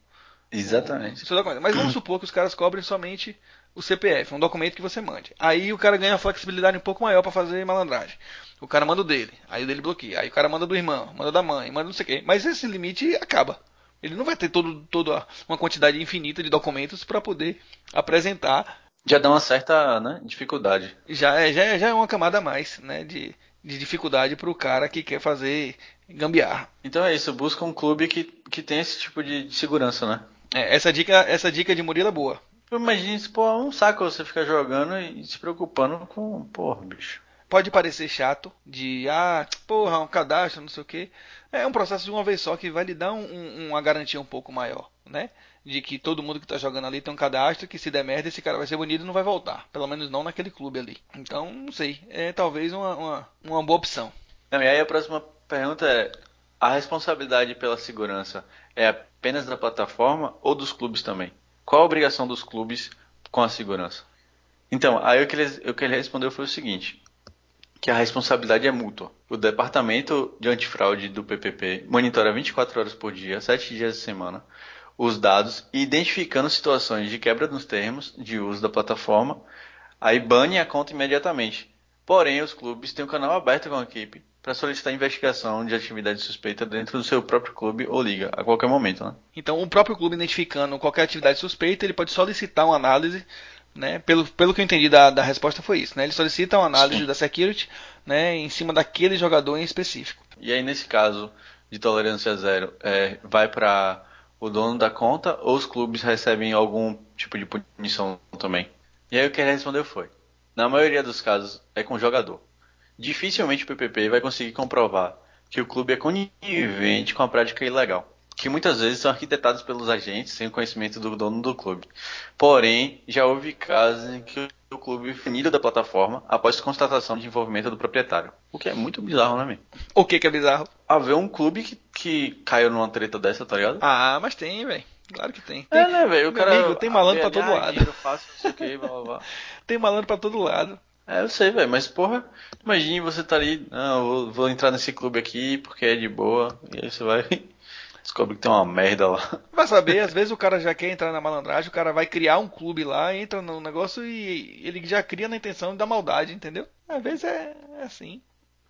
Exatamente. seu documento. Mas vamos supor que os caras cobrem somente o CPF, um documento que você mande. Aí o cara ganha uma flexibilidade um pouco maior para fazer malandragem. O cara manda o dele, aí o dele bloqueia. Aí o cara manda do irmão, manda da mãe, manda não sei o quê. Mas esse limite acaba. Ele não vai ter todo, toda uma quantidade infinita de documentos para poder apresentar. Já dá uma certa né, dificuldade. Já é, já, é, já é uma camada a mais né, de, de dificuldade para o cara que quer fazer gambiarra. Então é isso, busca um clube que, que tem esse tipo de, de segurança, né? É, essa dica essa dica de Murilo é boa. Imagina, pô, é um saco você ficar jogando e se preocupando com, porra, bicho pode parecer chato, de ah, porra, um cadastro, não sei o que. É um processo de uma vez só que vai lhe dar um, um, uma garantia um pouco maior, né? De que todo mundo que está jogando ali tem um cadastro, que se der merda esse cara vai ser banido e não vai voltar. Pelo menos não naquele clube ali. Então, não sei. É talvez uma, uma, uma boa opção. Não, e aí a próxima pergunta é: a responsabilidade pela segurança é apenas da plataforma ou dos clubes também? Qual a obrigação dos clubes com a segurança? Então, aí o que ele, o que ele respondeu foi o seguinte: que a responsabilidade é mútua. O departamento de antifraude do PPP monitora 24 horas por dia, 7 dias de semana, os dados identificando situações de quebra nos termos de uso da plataforma, aí bane a conta imediatamente. Porém, os clubes têm um canal aberto com a equipe para solicitar investigação de atividade suspeita dentro do seu próprio clube ou liga, a qualquer momento. Né? Então, o próprio clube identificando qualquer atividade suspeita, ele pode solicitar uma análise né? Pelo, pelo que eu entendi da, da resposta foi isso. Né? Eles solicitam uma análise Sim. da security né, em cima daquele jogador em específico. E aí, nesse caso de tolerância zero, é, vai para o dono da conta ou os clubes recebem algum tipo de punição também? E aí o que ele respondeu foi: na maioria dos casos é com o jogador. Dificilmente o PPP vai conseguir comprovar que o clube é conivente com a prática ilegal, que muitas vezes são arquitetados pelos agentes sem o conhecimento do dono do clube. Porém, já houve casos em que o clube finido da plataforma após constatação de envolvimento do proprietário. O que é muito bizarro, né, meu? O que que é bizarro? Haver um clube que, que caiu numa treta dessa, tá ligado? Ah, mas tem, velho. Claro que tem. É, tem né, velho? O cara. amigo, [LAUGHS] tem malandro pra todo lado. dinheiro fácil, não sei o que, blá blá blá. tem malandro pra todo lado. É, eu sei, velho, mas porra, imagine você tá ali, não, eu vou, vou entrar nesse clube aqui porque é de boa, e aí você vai [LAUGHS] descobre que tem uma merda lá. [LAUGHS] Vai saber, às vezes o cara já quer entrar na malandragem, o cara vai criar um clube lá, entra no negócio e ele já cria na intenção da maldade, entendeu? Às vezes é, é assim.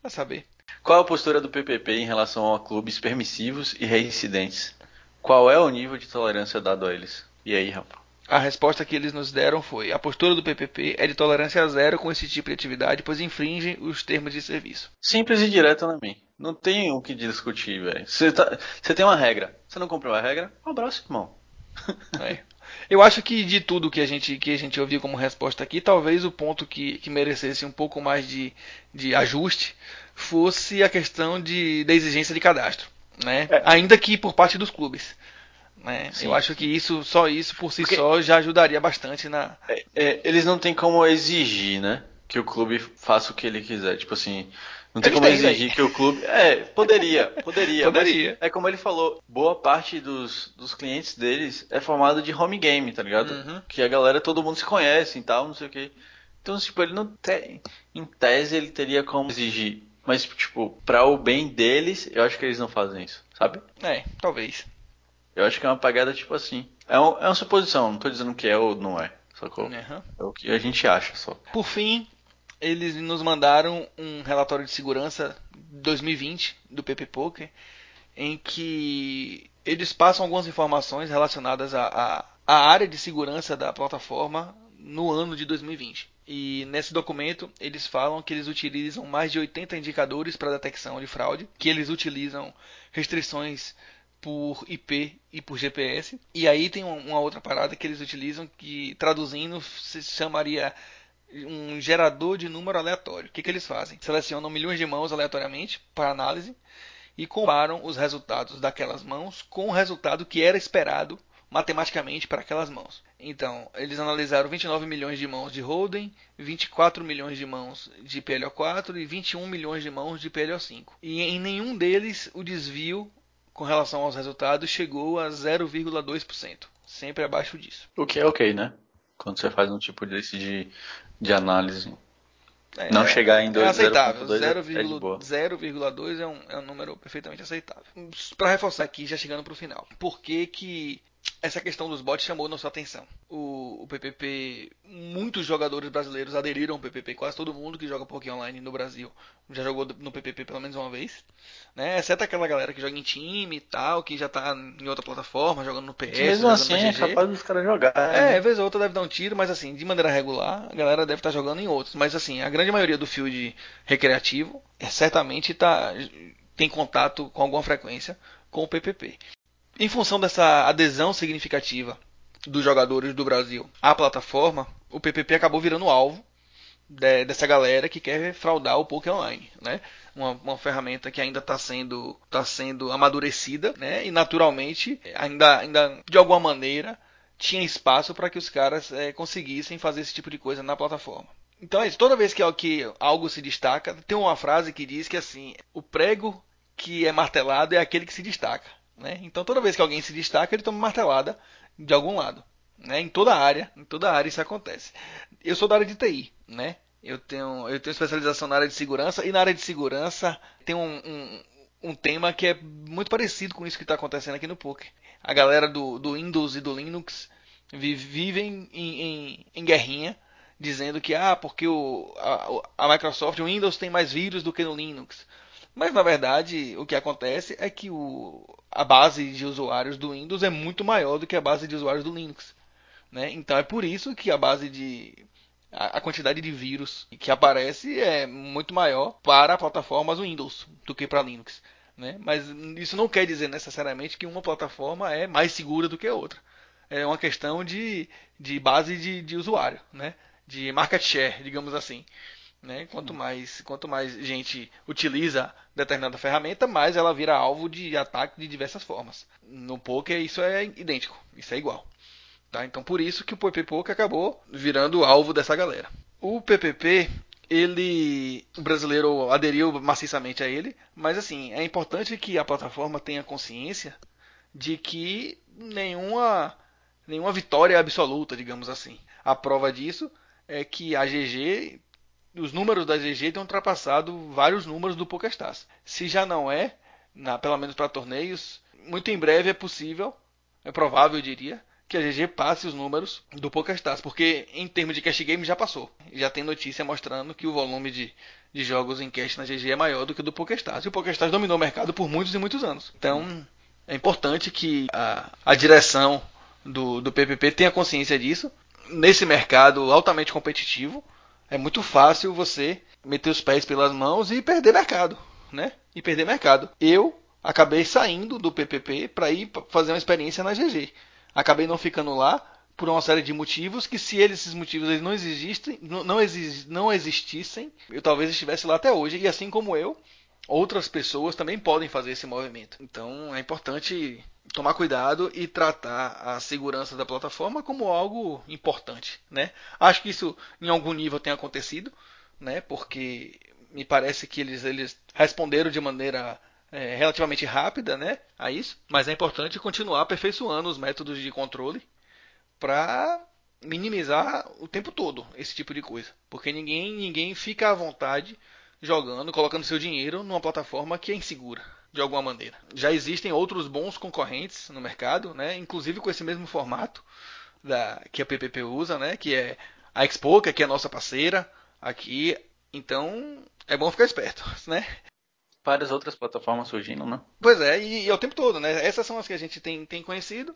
Vai saber. Qual a postura do PPP em relação a clubes permissivos e reincidentes? Qual é o nível de tolerância dado a eles? E aí, rapaz? A resposta que eles nos deram foi: a postura do PPP é de tolerância zero com esse tipo de atividade, pois infringe os termos de serviço. Simples e direto na mim. Não tem o que discutir, velho. Você tá, tem uma regra. Você não cumpriu a regra? Um abraço, irmão. É. Eu acho que de tudo que a gente, que a gente ouviu como resposta aqui, talvez o ponto que, que merecesse um pouco mais de, de ajuste fosse a questão de, da exigência de cadastro. Né? É. Ainda que por parte dos clubes. Né? Sim. Eu acho que isso, só isso por si Porque- só já ajudaria bastante na. É, é, eles não têm como exigir, né? Que o clube faça o que ele quiser. Tipo assim, não tem Eles como exigir que o clube. É, poderia, poderia. Poderia. mas é como ele falou, boa parte dos, dos clientes deles é formado de home game, tá ligado? Uhum. Que a galera, todo mundo se conhece e tal, não sei o que. Então, tipo, ele não tem. Em tese, ele teria como exigir. Mas, tipo, pra o bem deles, eu acho que eles não fazem isso, sabe? É, talvez. Eu acho que é uma pagada tipo assim. É, um- é uma suposição, não tô dizendo que é ou não é, sacou? Uhum. É o que a gente acha só. Por fim, eles nos mandaram um relatório de segurança 2020 do PP Poker, em que eles passam algumas informações relacionadas à, à, à área de segurança da plataforma no ano de 2020. E nesse documento eles falam que eles utilizam mais de 80 indicadores para detecção de fraude, que eles utilizam restrições por IP e por GPS. E aí tem um- uma outra parada que eles utilizam que traduzindo se chamaria um gerador de número aleatório. O que, que eles fazem? Selecionam milhões de mãos aleatoriamente para análise e comparam os resultados daquelas mãos com o resultado que era esperado matematicamente para aquelas mãos. Então, eles analisaram 29 milhões de mãos de Holden, 24 milhões de mãos de PLO4 e 21 milhões de mãos de PLO5. E em nenhum deles o desvio com relação aos resultados chegou a 0,2%, sempre abaixo disso. O que é ok, né? Quando você faz um tipo desse de, de análise. É, Não chegar em é dois- aceitável. 0,2 é- é de boa. 0,2 é um, é um número perfeitamente aceitável. Para reforçar aqui, já chegando para o final. Por que, que essa questão dos bots chamou nossa atenção? O, o PPP, muitos jogadores brasileiros aderiram ao PPP, quase todo mundo que joga Poké Online no Brasil já jogou no PPP pelo menos uma vez. Né? Exceto aquela galera que joga em time e tal, que já tá em outra plataforma, jogando no PS, Mesmo assim, é capaz dos caras jogar. É, vez ou outra deve dar um tiro, mas assim, de maneira regular, a galera deve estar jogando em outros. Mas assim, a grande maioria do field recreativo é, certamente tá, tem contato com alguma frequência com o PPP. Em função dessa adesão significativa dos jogadores do Brasil à plataforma, o PPP acabou virando alvo de- dessa galera que quer fraudar o Poké Online, né? Uma, uma ferramenta que ainda está sendo, tá sendo amadurecida, né? E naturalmente, ainda, ainda de alguma maneira, tinha espaço para que os caras eh, conseguissem fazer esse tipo de coisa na plataforma. Então é isso. Toda vez que, que algo se destaca, tem uma frase que diz que assim, o prego que é martelado é aquele que se destaca. Né? Então toda vez que alguém se destaca, ele toma martelada de algum lado. Né? Em toda área, em toda área isso acontece. Eu sou da área de TI, né? Eu tenho, eu tenho especialização na área de segurança e na área de segurança tem um, um, um tema que é muito parecido com isso que está acontecendo aqui no Poker. A galera do, do Windows e do Linux vi- vivem em, em, em guerrinha dizendo que ah, porque o, a, a Microsoft, o Windows tem mais vírus do que no Linux. Mas na verdade o que acontece é que o, a base de usuários do Windows é muito maior do que a base de usuários do Linux. Né? Então é por isso que a base de a, quantidade de vírus que aparece é muito maior para plataformas Windows do que para Linux. Né? Mas isso não quer dizer necessariamente que uma plataforma é mais segura do que a outra. É uma questão de, de base de, de usuário, né? de market share, digamos assim. Né? Quanto mais, quanto mais gente utiliza determinada ferramenta, mais ela vira alvo de ataque de diversas formas. No poker isso é idêntico, isso é igual. Tá? Então por isso que o PP Poker acabou virando alvo dessa galera. O PPP ele o brasileiro aderiu maciçamente a ele, mas assim é importante que a plataforma tenha consciência de que nenhuma nenhuma vitória é absoluta, digamos assim. A prova disso é que a GG os números da GG têm ultrapassado vários números do PokerStars. Se já não é, na, pelo menos para torneios, muito em breve é possível, é provável, eu diria, que a GG passe os números do PokerStars, porque em termos de cash game já passou. Já tem notícia mostrando que o volume de, de jogos em cash na GG é maior do que o do PokerStars. E o PokerStars dominou o mercado por muitos e muitos anos. Então é importante que a, a direção do, do PPP tenha consciência disso. Nesse mercado altamente competitivo, é muito fácil você meter os pés pelas mãos e perder mercado, né? E perder mercado. Eu acabei saindo do PPP para ir fazer uma experiência na GG. Acabei não ficando lá por uma série de motivos que se eles, esses motivos eles não não, não existissem, eu talvez estivesse lá até hoje. E assim como eu, outras pessoas também podem fazer esse movimento. Então é importante tomar cuidado e tratar a segurança da plataforma como algo importante, né? Acho que isso em algum nível tem acontecido, né? Porque me parece que eles, eles responderam de maneira é, relativamente rápida, né? A isso, mas é importante continuar aperfeiçoando os métodos de controle para minimizar o tempo todo esse tipo de coisa, porque ninguém ninguém fica à vontade jogando, colocando seu dinheiro numa plataforma que é insegura de alguma maneira. Já existem outros bons concorrentes no mercado, né? Inclusive com esse mesmo formato da que a PPP usa, né? Que é a Expoca, que é a nossa parceira aqui. Então é bom ficar esperto, [LAUGHS] né? Várias outras plataformas surgindo, né? Pois é, e, e é o tempo todo, né? Essas são as que a gente tem, tem conhecido.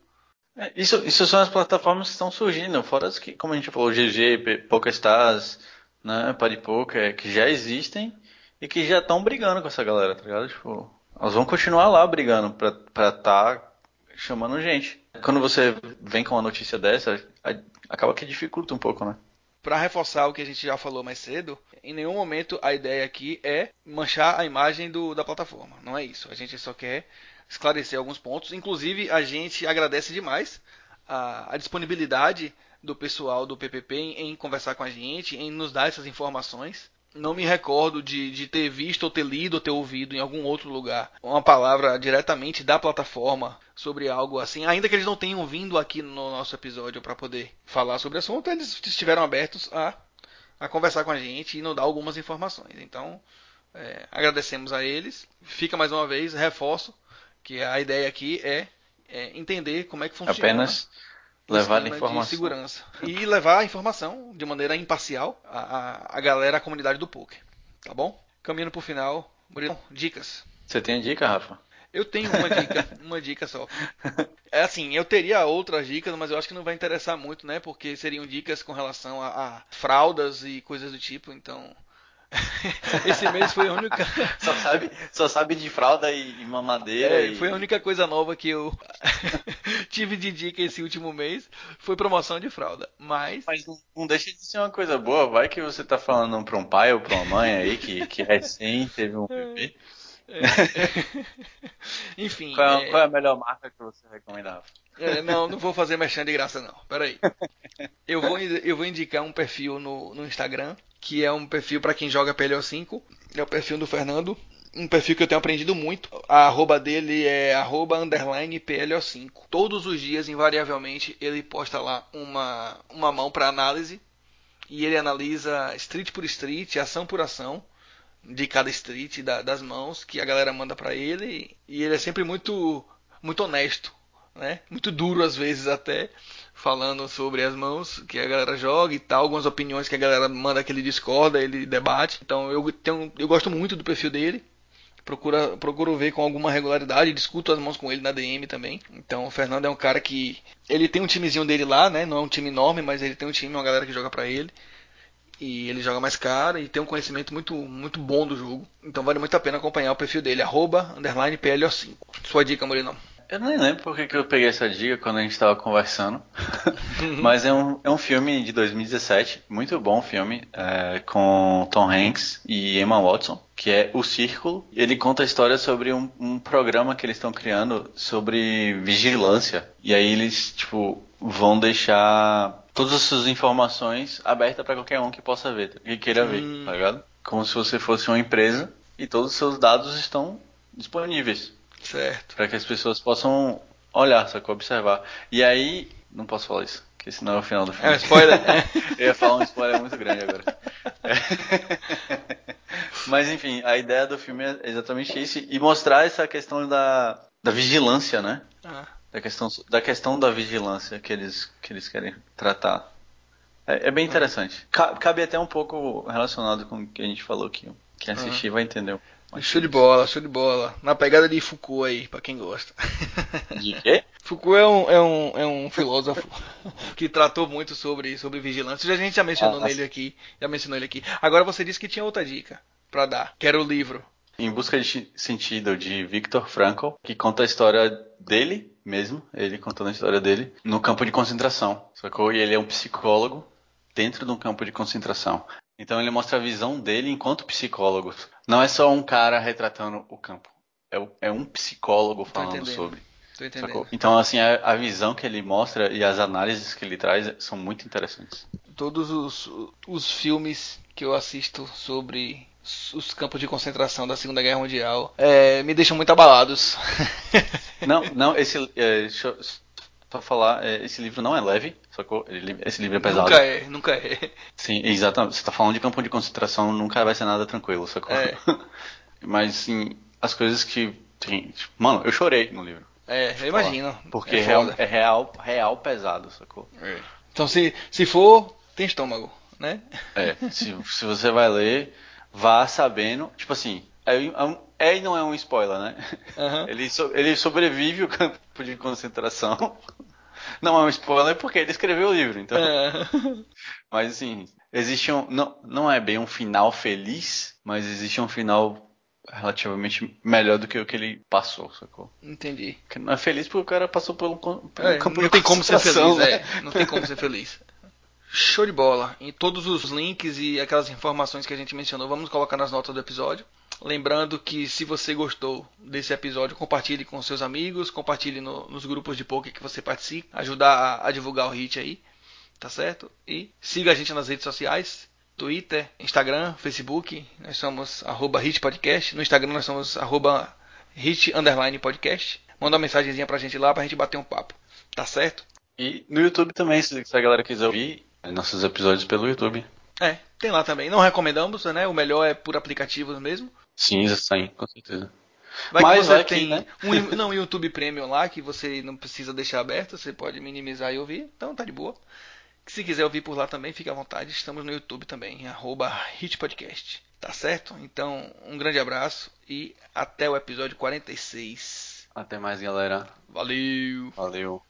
É, isso, isso são as plataformas que estão surgindo, fora as que, como a gente falou, GG, PokerStars, né, Paripoker, que já existem e que já estão brigando com essa galera, tá ligado? Tipo, elas vão continuar lá brigando pra estar tá chamando gente. Quando você vem com uma notícia dessa, acaba que dificulta um pouco, né? Para reforçar o que a gente já falou mais cedo, em nenhum momento a ideia aqui é manchar a imagem do, da plataforma. Não é isso. A gente só quer esclarecer alguns pontos. Inclusive, a gente agradece demais a, a disponibilidade do pessoal do PPP em, em, conversar com a gente, em nos dar essas informações. Não me recordo de, de ter visto, ou ter lido, ou ter ouvido em algum outro lugar uma palavra diretamente da plataforma sobre algo assim. Ainda que eles não tenham vindo aqui no nosso episódio para poder falar sobre o assunto, eles estiveram abertos a, a conversar com a gente e nos dar algumas informações. Então, é, agradecemos a eles. Fica mais uma vez, reforço que a ideia aqui é, é entender como é que funciona. Apenas levar a informação. De segurança. E levar a informação de maneira imparcial à, à galera, à comunidade do poker. Tá bom? Caminhando pro final. Murilo, dicas. Você tem dica, Rafa? Eu tenho uma dica, [LAUGHS] uma dica só. É assim, eu teria outras dicas, mas eu acho que não vai interessar muito, né? Porque seriam dicas com relação a, a fraldas e coisas do tipo, então [LAUGHS] Esse mês foi a única. [LAUGHS] só, sabe, só sabe de fralda e, mamadeira. É, e... Foi a única coisa nova que eu [LAUGHS] tive de dica esse último mês. Foi promoção de fralda. Mas. Mas não deixa de ser uma coisa boa. Vai que você tá falando pra um pai ou pra uma mãe aí que, que recém teve um bebê. É. Enfim. Qual é, qual é, a melhor marca que você recomendava? É, não, não vou fazer mexendo de graça, não. Pera aí. Eu vou, eu vou indicar um perfil no, no Instagram que é um perfil para quem joga PLO5. É o perfil do Fernando. Um perfil que eu tenho aprendido muito. A arroba dele é arroba underline PLO5. Todos os dias, invariavelmente, ele posta lá uma, uma mão para análise. E ele analisa street por street, ação por ação de cada street da, das mãos que a galera manda para ele. E ele é sempre muito, muito honesto. Né? Muito duro às vezes até, falando sobre as mãos que a galera joga e tal, algumas opiniões que a galera manda que ele discorda, ele debate. Então eu tenho, eu gosto muito do perfil dele. Procura, procuro ver com alguma regularidade, discuto as mãos com ele na DM também. Então o Fernando é um cara que ele tem um timezinho dele lá, né? Não é um time enorme, mas ele tem um time, uma galera que joga para ele. E ele joga mais caro e tem um conhecimento muito, muito bom do jogo. Então vale muito a pena acompanhar o perfil dele, arroba, underline PLO5. Sua dica, Murilo. Eu nem lembro porque que eu peguei essa dica quando a gente estava conversando. [LAUGHS] Mas é um, é um filme de 2017, muito bom filme, é, com Tom Hanks e Emma Watson, que é O Círculo. Ele conta a história sobre um, um programa que eles estão criando sobre vigilância. E aí eles, tipo, vão deixar todas as suas informações abertas para qualquer um que possa ver, que queira ver, hum. tá ligado? Como se você fosse uma empresa e todos os seus dados estão disponíveis. Certo. Para que as pessoas possam olhar, só que observar. E aí, não posso falar isso, porque senão é o final do filme. É um spoiler. [LAUGHS] Eu ia falar um spoiler muito grande agora. [LAUGHS] Mas enfim, a ideia do filme é exatamente isso e mostrar essa questão da, da vigilância, né? Ah. Da questão, da questão da vigilância que eles, que eles querem tratar. É, é bem interessante. Cabe até um pouco relacionado com o que a gente falou aqui. Quem assistir vai entender. Show de bola, show de bola. Na pegada de Foucault aí, pra quem gosta. [LAUGHS] De quê? Foucault é um, é um, é um filósofo [LAUGHS] que tratou muito sobre, sobre vigilância. A gente já mencionou ah, nele aqui. Já mencionou ele aqui. Agora você disse que tinha outra dica para dar, que era o livro. Em Busca de Sentido, de Viktor Frankl, que conta a história dele mesmo, ele contando a história dele, no campo de concentração, sacou? E ele é um psicólogo dentro de um campo de concentração. Então ele mostra a visão dele enquanto psicólogo. Não é só um cara retratando o campo. É, é um psicólogo falando sobre. Então, assim, a, a, visão que ele mostra e as análises que ele traz são muito interessantes. Todos os, os filmes que eu assisto sobre os campos de concentração da Segunda Guerra Mundial é, me deixam muito abalados. não, não, [LAUGHS] esse. É, deixa eu só falar, é, esse livro não é leve, sacou? Esse livro é pesado. Nunca é, nunca é. [LAUGHS] Sim, exatamente. Você tá falando de campo de concentração, nunca vai ser nada tranquilo, sacou? É. [LAUGHS] Mas, sim, as coisas que. Tem, tipo, mano, eu chorei no livro. É, eu imagino. Porque é, real, é real, real pesado, sacou? É. Então, se, se for, tem estômago, né? É, se, se você vai ler, vá sabendo. Tipo assim, é, é e não é um spoiler, né? Uhum. [LAUGHS] Ele, so, ele sobrevive o campo de concentração. Não é um spoiler porque ele escreveu o livro, então. É. [LAUGHS] Mas assim, existe um. Não, não é bem um final feliz, mas existe um final relativamente melhor do que o que ele passou, sacou? Entendi. Que não é feliz porque o cara passou pelo, pelo é, campo não tem como ser feliz, né? é, não tem como ser feliz. Show de bola. Em todos os links e aquelas informações que a gente mencionou, vamos colocar nas notas do episódio. Lembrando que se você gostou desse episódio, compartilhe com seus amigos, compartilhe no, nos grupos de poker que você participa, ajudar a, a, divulgar o hit aí, tá certo? E siga a gente nas redes sociais, Twitter, Instagram, Facebook, nós somos arroba hitpodcast, no Instagram nós somos arroba hit underline podcast. Manda uma mensagenzinha pra gente lá pra gente bater um papo, tá certo? E no YouTube também, se a galera quiser ouvir nossos episódios pelo YouTube. É, tem lá também. Não recomendamos, né? O melhor é por aplicativos mesmo. Sim, sim, com certeza. Vai Mas que você tem né? um não, YouTube Premium lá que você não precisa deixar aberto, você pode minimizar e ouvir, então tá de boa. Se quiser ouvir por lá também, fique à vontade. Estamos no YouTube também, arroba Hitpodcast. Tá certo? Então, um grande abraço e até o episódio 46. Até mais, galera. Valeu. Valeu.